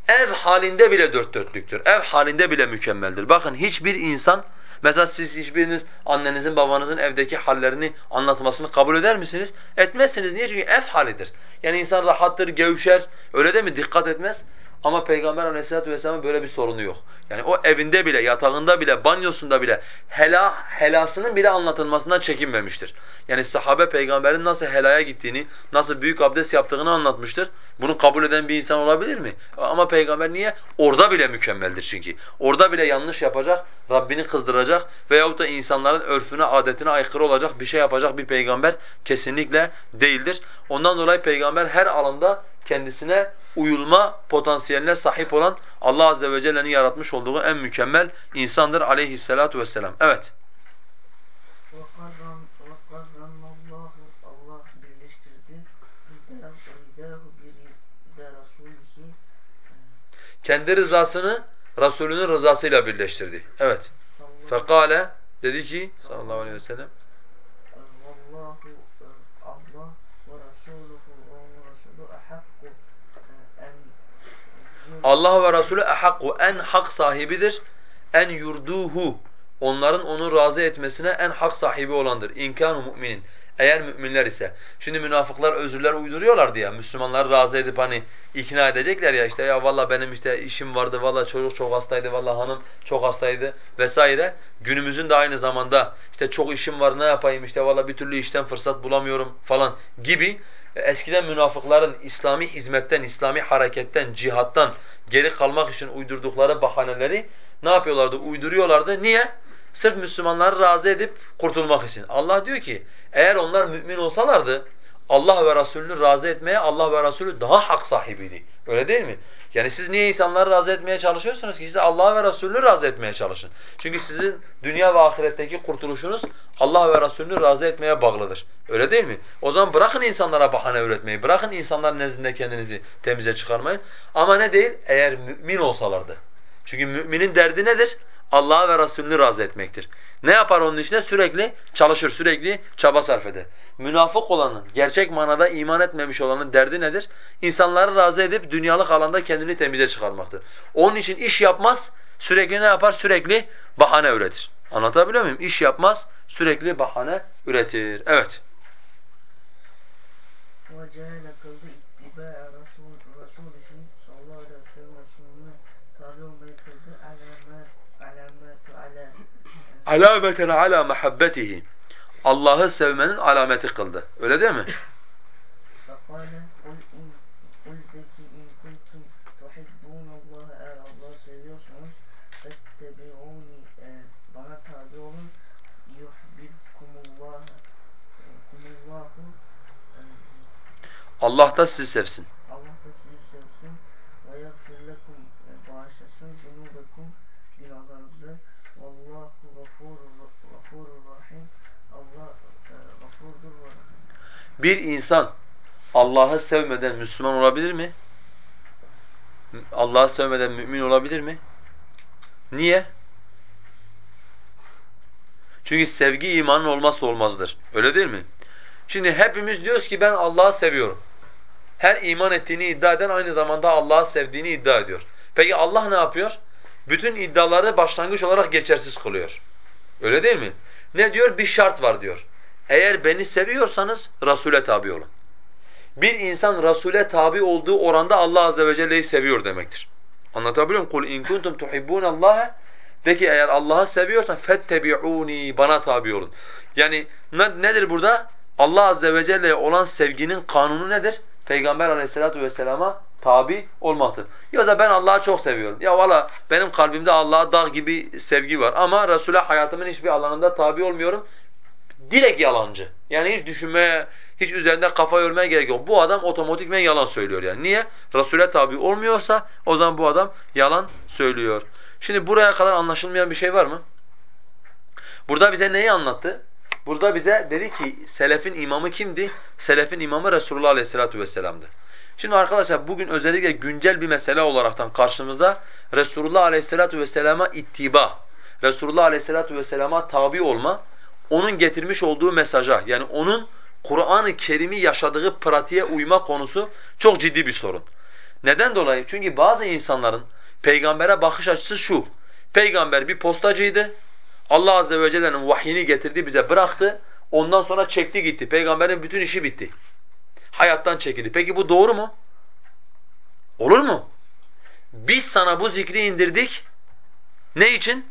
Ev halinde bile dört dörtlüktür. Ev halinde bile mükemmeldir. Bakın hiçbir insan Mesela siz hiçbiriniz annenizin babanızın evdeki hallerini anlatmasını kabul eder misiniz? Etmezsiniz. Niye? Çünkü ev halidir. Yani insan rahattır, gevşer. Öyle değil mi? Dikkat etmez. Ama Peygamber Aleyhisselatü vesselamın böyle bir sorunu yok. Yani o evinde bile, yatağında bile, banyosunda bile hela, helasının bile anlatılmasından çekinmemiştir. Yani sahabe peygamberin nasıl helaya gittiğini, nasıl büyük abdest yaptığını anlatmıştır. Bunu kabul eden bir insan olabilir mi? Ama peygamber niye? Orada bile mükemmeldir çünkü. Orada bile yanlış yapacak, Rabbini kızdıracak veyahut da insanların örfüne, adetine aykırı olacak bir şey yapacak bir peygamber kesinlikle değildir. Ondan dolayı peygamber her alanda kendisine uyulma potansiyeline sahip olan Allah azze ve celle'nin yaratmış olduğu en mükemmel insandır aleyhissalatu vesselam. Evet. Kendi rızasını Resulünün rızasıyla birleştirdi. Evet. Fekale dedi ki sallallahu aleyhi ve sellem Allahu Allah ve Resulü ehakku en hak sahibidir. En yurduhu onların onu razı etmesine en hak sahibi olandır. İnkanu müminin. Eğer müminler ise. Şimdi münafıklar özürler uyduruyorlar diye Müslümanları razı edip hani ikna edecekler ya işte ya valla benim işte işim vardı, valla çocuk çok hastaydı, valla hanım çok hastaydı vesaire. Günümüzün de aynı zamanda işte çok işim var ne yapayım işte valla bir türlü işten fırsat bulamıyorum falan gibi e, eskiden münafıkların İslami hizmetten, İslami hareketten, cihattan geri kalmak için uydurdukları bahaneleri ne yapıyorlardı? Uyduruyorlardı. Niye? Sırf Müslümanları razı edip kurtulmak için. Allah diyor ki eğer onlar mümin olsalardı Allah ve Resulünü razı etmeye Allah ve Resulü daha hak sahibiydi. Öyle değil mi? Yani siz niye insanları razı etmeye çalışıyorsunuz ki? Siz Allah ve Resulünü razı etmeye çalışın. Çünkü sizin dünya ve ahiretteki kurtuluşunuz Allah ve Resulünü razı etmeye bağlıdır. Öyle değil mi? O zaman bırakın insanlara bahane üretmeyi, bırakın insanlar nezdinde kendinizi temize çıkarmayı. Ama ne değil? Eğer mümin olsalardı. Çünkü müminin derdi nedir? Allah'a ve Resulünü razı etmektir. Ne yapar onun içinde? Sürekli çalışır, sürekli çaba sarf eder Münafık olanın, gerçek manada iman etmemiş olanın derdi nedir? İnsanları razı edip dünyalık alanda kendini temize çıkarmaktır. Onun için iş yapmaz, sürekli ne yapar? Sürekli bahane üretir. Anlatabiliyor muyum? İş yapmaz, sürekli bahane üretir. Evet. وَجَعَلَ kıldı ittiba'a Resul, Resulihim sallallahu aleyhi ve sellem Resulüne tabi olmayı kıldı. Alamet, alametu ala. Alameten ala muhabbetihi. Allah'ı sevmenin alameti kıldı. Öyle değil mi? Fakale kul in kul de ki in kuntum tuhibbunallah eğer Allah'ı seviyorsanız fettebi'uni e, bana tabi olun yuhbibkumullah kumullahu e, Allah da sizi sevsin. Allah da sizi sevsin ve yagfir lekum e, bağışlasın zunubekum günahlarınızı vallahu gafurur, gafurur rahim Allah e, gafurdur ve rahim Bir insan Allah'ı sevmeden Müslüman olabilir mi? Allah'ı sevmeden mümin olabilir mi? Niye? Çünkü sevgi imanın olmazsa olmazdır. Öyle değil mi? Şimdi hepimiz diyoruz ki ben Allah'ı seviyorum. Her iman ettiğini iddia eden aynı zamanda Allah'ı sevdiğini iddia ediyor. Peki Allah ne yapıyor? Bütün iddiaları başlangıç olarak geçersiz kılıyor. Öyle değil mi? Ne diyor? Bir şart var diyor. Eğer beni seviyorsanız Rasule tabi olun. Bir insan Rasule tabi olduğu oranda Allah azze ve celle'yi seviyor demektir. Anlatabiliyor muyum? Kul in kuntum tuhibbun Allah'a de ki eğer Allah'ı seviyorsan fettebi'uni bana tabi olun. Yani nedir burada? Allah azze ve celle'ye olan sevginin kanunu nedir? Peygamber aleyhissalatu vesselama tabi olmaktır. Yoksa ben Allah'ı çok seviyorum. Ya valla benim kalbimde Allah'a dağ gibi sevgi var ama Resul'e hayatımın hiçbir alanında tabi olmuyorum. Direkt yalancı. Yani hiç düşünmeye, hiç üzerinde kafa yormaya gerek yok. Bu adam otomatikmen yalan söylüyor yani. Niye? Resul'e tabi olmuyorsa o zaman bu adam yalan söylüyor. Şimdi buraya kadar anlaşılmayan bir şey var mı? Burada bize neyi anlattı? Burada bize dedi ki selefin imamı kimdi? Selefin imamı Resulullah Aleyhisselatü vesselam'dı. Şimdi arkadaşlar bugün özellikle güncel bir mesele olaraktan karşımızda Resulullah Aleyhisselatü vesselama ittiba, Resulullah Aleyhisselatü vesselama tabi olma, onun getirmiş olduğu mesaja yani onun Kur'an-ı Kerim'i yaşadığı pratiğe uyma konusu çok ciddi bir sorun. Neden dolayı? Çünkü bazı insanların peygambere bakış açısı şu. Peygamber bir postacıydı. Allah azze ve celle'nin vahyini getirdi bize bıraktı. Ondan sonra çekti gitti. Peygamberin bütün işi bitti. Hayattan çekildi. Peki bu doğru mu? Olur mu? Biz sana bu zikri indirdik. Ne için?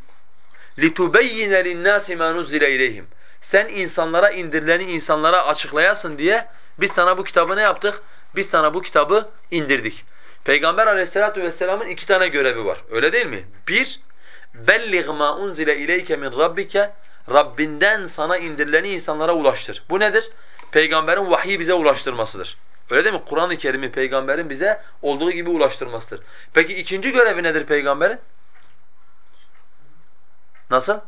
لِتُبَيِّنَ لِلنَّاسِ مَا نُزِّلَ اِلَيْهِمْ Sen insanlara indirileni insanlara açıklayasın diye biz sana bu kitabı ne yaptık? Biz sana bu kitabı indirdik. Peygamber aleyhissalatu vesselamın iki tane görevi var. Öyle değil mi? Bir, بَلِّغْ مَا اُنْزِلَ اِلَيْكَ مِنْ رَبِّكَ Rabbinden sana indirileni insanlara ulaştır. Bu nedir? Peygamberin vahyi bize ulaştırmasıdır. Öyle değil mi? Kur'an-ı Kerim'i peygamberin bize olduğu gibi ulaştırmasıdır. Peki ikinci görevi nedir peygamberin? Nasıl?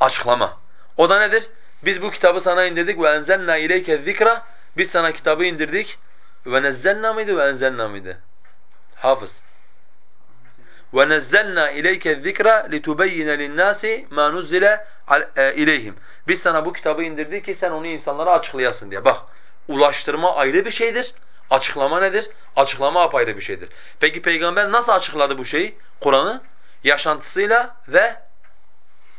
Açıklama. O da nedir? Biz bu kitabı sana indirdik ve enzelna ileyke zikra. Biz sana kitabı indirdik. Ve nezzelna mıydı ve enzelna mıydı? Hafız. Ve nezzelna ileyke zikra litubeyyine linnâsi mâ nuzzile ileyhim. Biz sana bu kitabı indirdik ki sen onu insanlara açıklayasın diye. Bak, ulaştırma ayrı bir şeydir. Açıklama nedir? Açıklama apayrı bir şeydir. Peki peygamber nasıl açıkladı bu şeyi? Kur'an'ı yaşantısıyla ve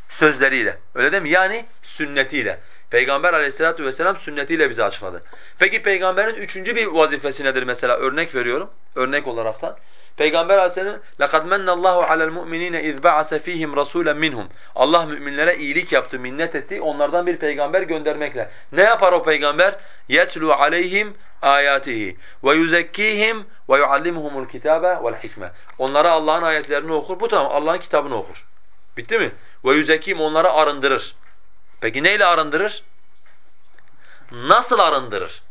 sözleriyle. Öyle değil mi? Yani sünnetiyle. Peygamber aleyhissalatu vesselam sünnetiyle bize açıkladı. Peki peygamberin üçüncü bir vazifesi nedir mesela? Örnek veriyorum. Örnek olaraktan. Peygamber aleyhisselam لَقَدْ مَنَّ اللّٰهُ عَلَى الْمُؤْمِنِينَ اِذْ بَعَسَ ف۪يهِمْ رَسُولًا مِنْهُمْ Allah müminlere iyilik yaptı, minnet etti. Onlardan bir peygamber göndermekle. Ne yapar o peygamber? يَتْلُوا عَلَيْهِمْ آيَاتِهِ وَيُزَكِّيهِمْ وَيُعَلِّمُهُمُ الْكِتَابَ وَالْحِكْمَةِ Onlara Allah'ın ayetlerini okur. Bu tamam Allah'ın kitabını okur. Bitti mi? Ve yüzekim onları arındırır. Peki neyle arındırır? Nasıl arındırır?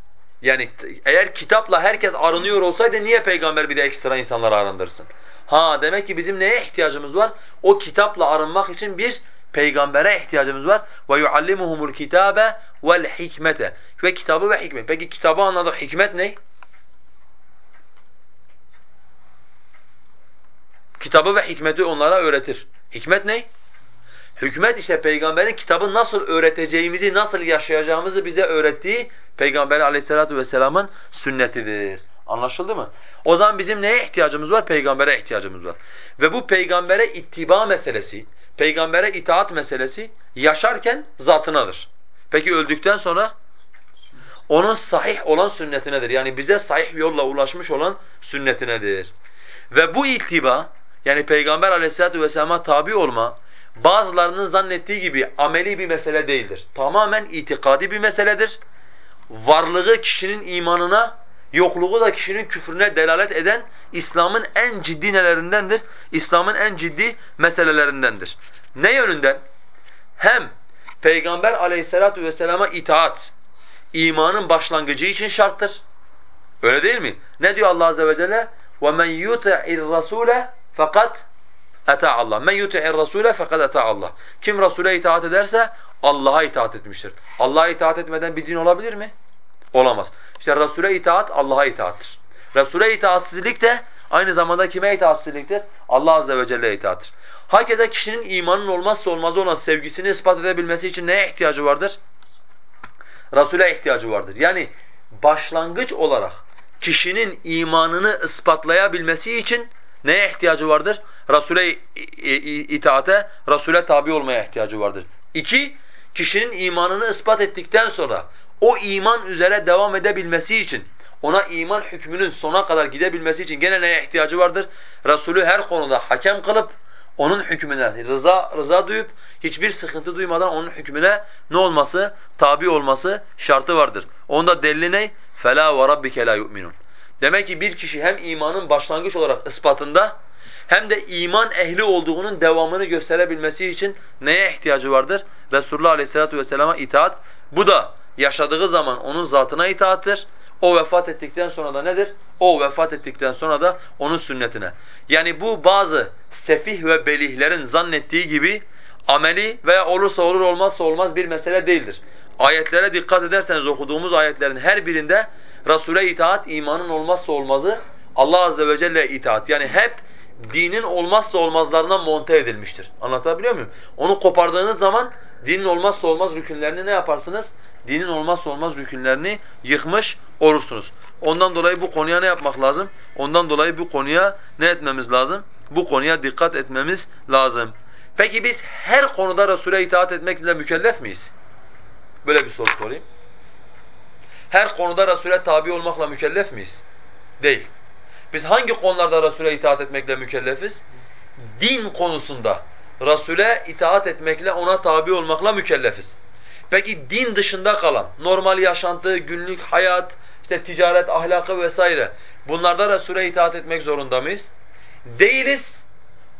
Yani eğer kitapla herkes arınıyor olsaydı niye peygamber bir de ekstra insanları arındırsın? Ha demek ki bizim neye ihtiyacımız var? O kitapla arınmak için bir peygambere ihtiyacımız var. Ve yuallimuhumul kitabe vel hikmete. Ve kitabı ve hikmet. Peki kitabı anladık. Hikmet ne? Kitabı ve hikmeti onlara öğretir. Hikmet ne? Hükmet işte peygamberin kitabı nasıl öğreteceğimizi, nasıl yaşayacağımızı bize öğrettiği Peygamber aleyhissalatu vesselamın sünnetidir. Anlaşıldı mı? O zaman bizim neye ihtiyacımız var? Peygambere ihtiyacımız var. Ve bu peygambere ittiba meselesi, peygambere itaat meselesi yaşarken zatınadır. Peki öldükten sonra? Onun sahih olan sünnetinedir. Yani bize sahih yolla ulaşmış olan sünnetinedir. Ve bu ittiba, yani Peygamber aleyhissalatu vesselama tabi olma, bazılarının zannettiği gibi ameli bir mesele değildir. Tamamen itikadi bir meseledir. Varlığı kişinin imanına, yokluğu da kişinin küfrüne delalet eden İslam'ın en ciddi nelerindendir? İslam'ın en ciddi meselelerindendir. Ne yönünden? Hem Peygamber aleyhissalatu vesselama itaat, imanın başlangıcı için şarttır. Öyle değil mi? Ne diyor Allah azze ve celle? وَمَنْ يُطِعِ الرَّسُولَ fakat ata Allah. Men yuti'ir rasule fakat ata Allah. Kim Rasule itaat ederse Allah'a itaat etmiştir. Allah'a itaat etmeden bir din olabilir mi? Olamaz. İşte Rasule itaat Allah'a itaattır. Rasule itaatsizlik de aynı zamanda kime itaatsizliktir? Allah azze ve celle'ye itaattır. Hakeza kişinin imanın olmazsa olmazı olan sevgisini ispat edebilmesi için neye ihtiyacı vardır? Rasule ihtiyacı vardır. Yani başlangıç olarak kişinin imanını ispatlayabilmesi için neye ihtiyacı vardır? Rasule itaate, Rasule tabi olmaya ihtiyacı vardır. İki, kişinin imanını ispat ettikten sonra o iman üzere devam edebilmesi için, ona iman hükmünün sona kadar gidebilmesi için gene neye ihtiyacı vardır? Resulü her konuda hakem kılıp, onun hükmüne rıza rıza duyup hiçbir sıkıntı duymadan onun hükmüne ne olması? Tabi olması şartı vardır. Onda delili ne? فَلَا وَرَبِّكَ لَا يُؤْمِنُونَ Demek ki bir kişi hem imanın başlangıç olarak ispatında hem de iman ehli olduğunun devamını gösterebilmesi için neye ihtiyacı vardır? Resulullah Aleyhisselatü Vesselam'a itaat. Bu da yaşadığı zaman onun zatına itaattir. O vefat ettikten sonra da nedir? O vefat ettikten sonra da onun sünnetine. Yani bu bazı sefih ve belihlerin zannettiği gibi ameli veya olursa olur olmazsa olmaz bir mesele değildir. Ayetlere dikkat ederseniz okuduğumuz ayetlerin her birinde Resul'e itaat imanın olmazsa olmazı Allah azze ve celle itaat. Yani hep dinin olmazsa olmazlarına monte edilmiştir. Anlatabiliyor muyum? Onu kopardığınız zaman dinin olmazsa olmaz rükünlerini ne yaparsınız? Dinin olmazsa olmaz rükünlerini yıkmış olursunuz. Ondan dolayı bu konuya ne yapmak lazım? Ondan dolayı bu konuya ne etmemiz lazım? Bu konuya dikkat etmemiz lazım. Peki biz her konuda Resul'e itaat etmekle mükellef miyiz? Böyle bir soru sorayım. Her konuda Resul'e tabi olmakla mükellef miyiz? Değil. Biz hangi konularda Resul'e itaat etmekle mükellefiz? Din konusunda Resul'e itaat etmekle, ona tabi olmakla mükellefiz. Peki din dışında kalan, normal yaşantı, günlük hayat, işte ticaret, ahlakı vesaire bunlarda Resul'e itaat etmek zorunda mıyız? Değiliz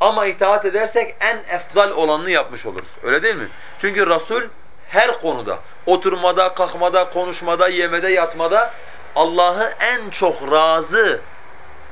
ama itaat edersek en efdal olanını yapmış oluruz. Öyle değil mi? Çünkü Resul her konuda, oturmada, kalkmada, konuşmada, yemede, yatmada Allah'ı en çok razı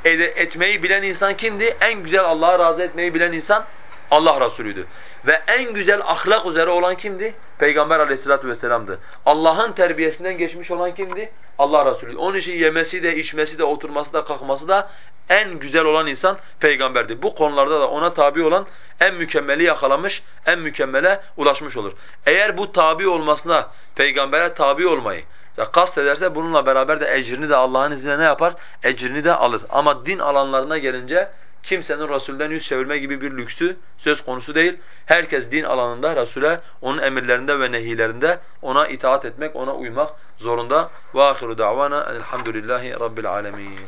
etmeyi bilen insan kimdi? En güzel Allah'a razı etmeyi bilen insan Allah Resulüydü. Ve en güzel ahlak üzere olan kimdi? Peygamber aleyhissalatu vesselam'dı. Allah'ın terbiyesinden geçmiş olan kimdi? Allah Resulü. Onun için yemesi de, içmesi de, oturması da, kalkması da en güzel olan insan peygamberdi. Bu konularda da ona tabi olan en mükemmeli yakalamış, en mükemmele ulaşmış olur. Eğer bu tabi olmasına, peygambere tabi olmayı, ya kast ederse bununla beraber de ecrini de Allah'ın izniyle ne yapar? Ecrini de alır. Ama din alanlarına gelince kimsenin Resul'den yüz çevirme gibi bir lüksü söz konusu değil. Herkes din alanında Resul'e, onun emirlerinde ve nehilerinde ona itaat etmek, ona uymak zorunda. وآخر دعوانا أن الحمد لله رب العالمين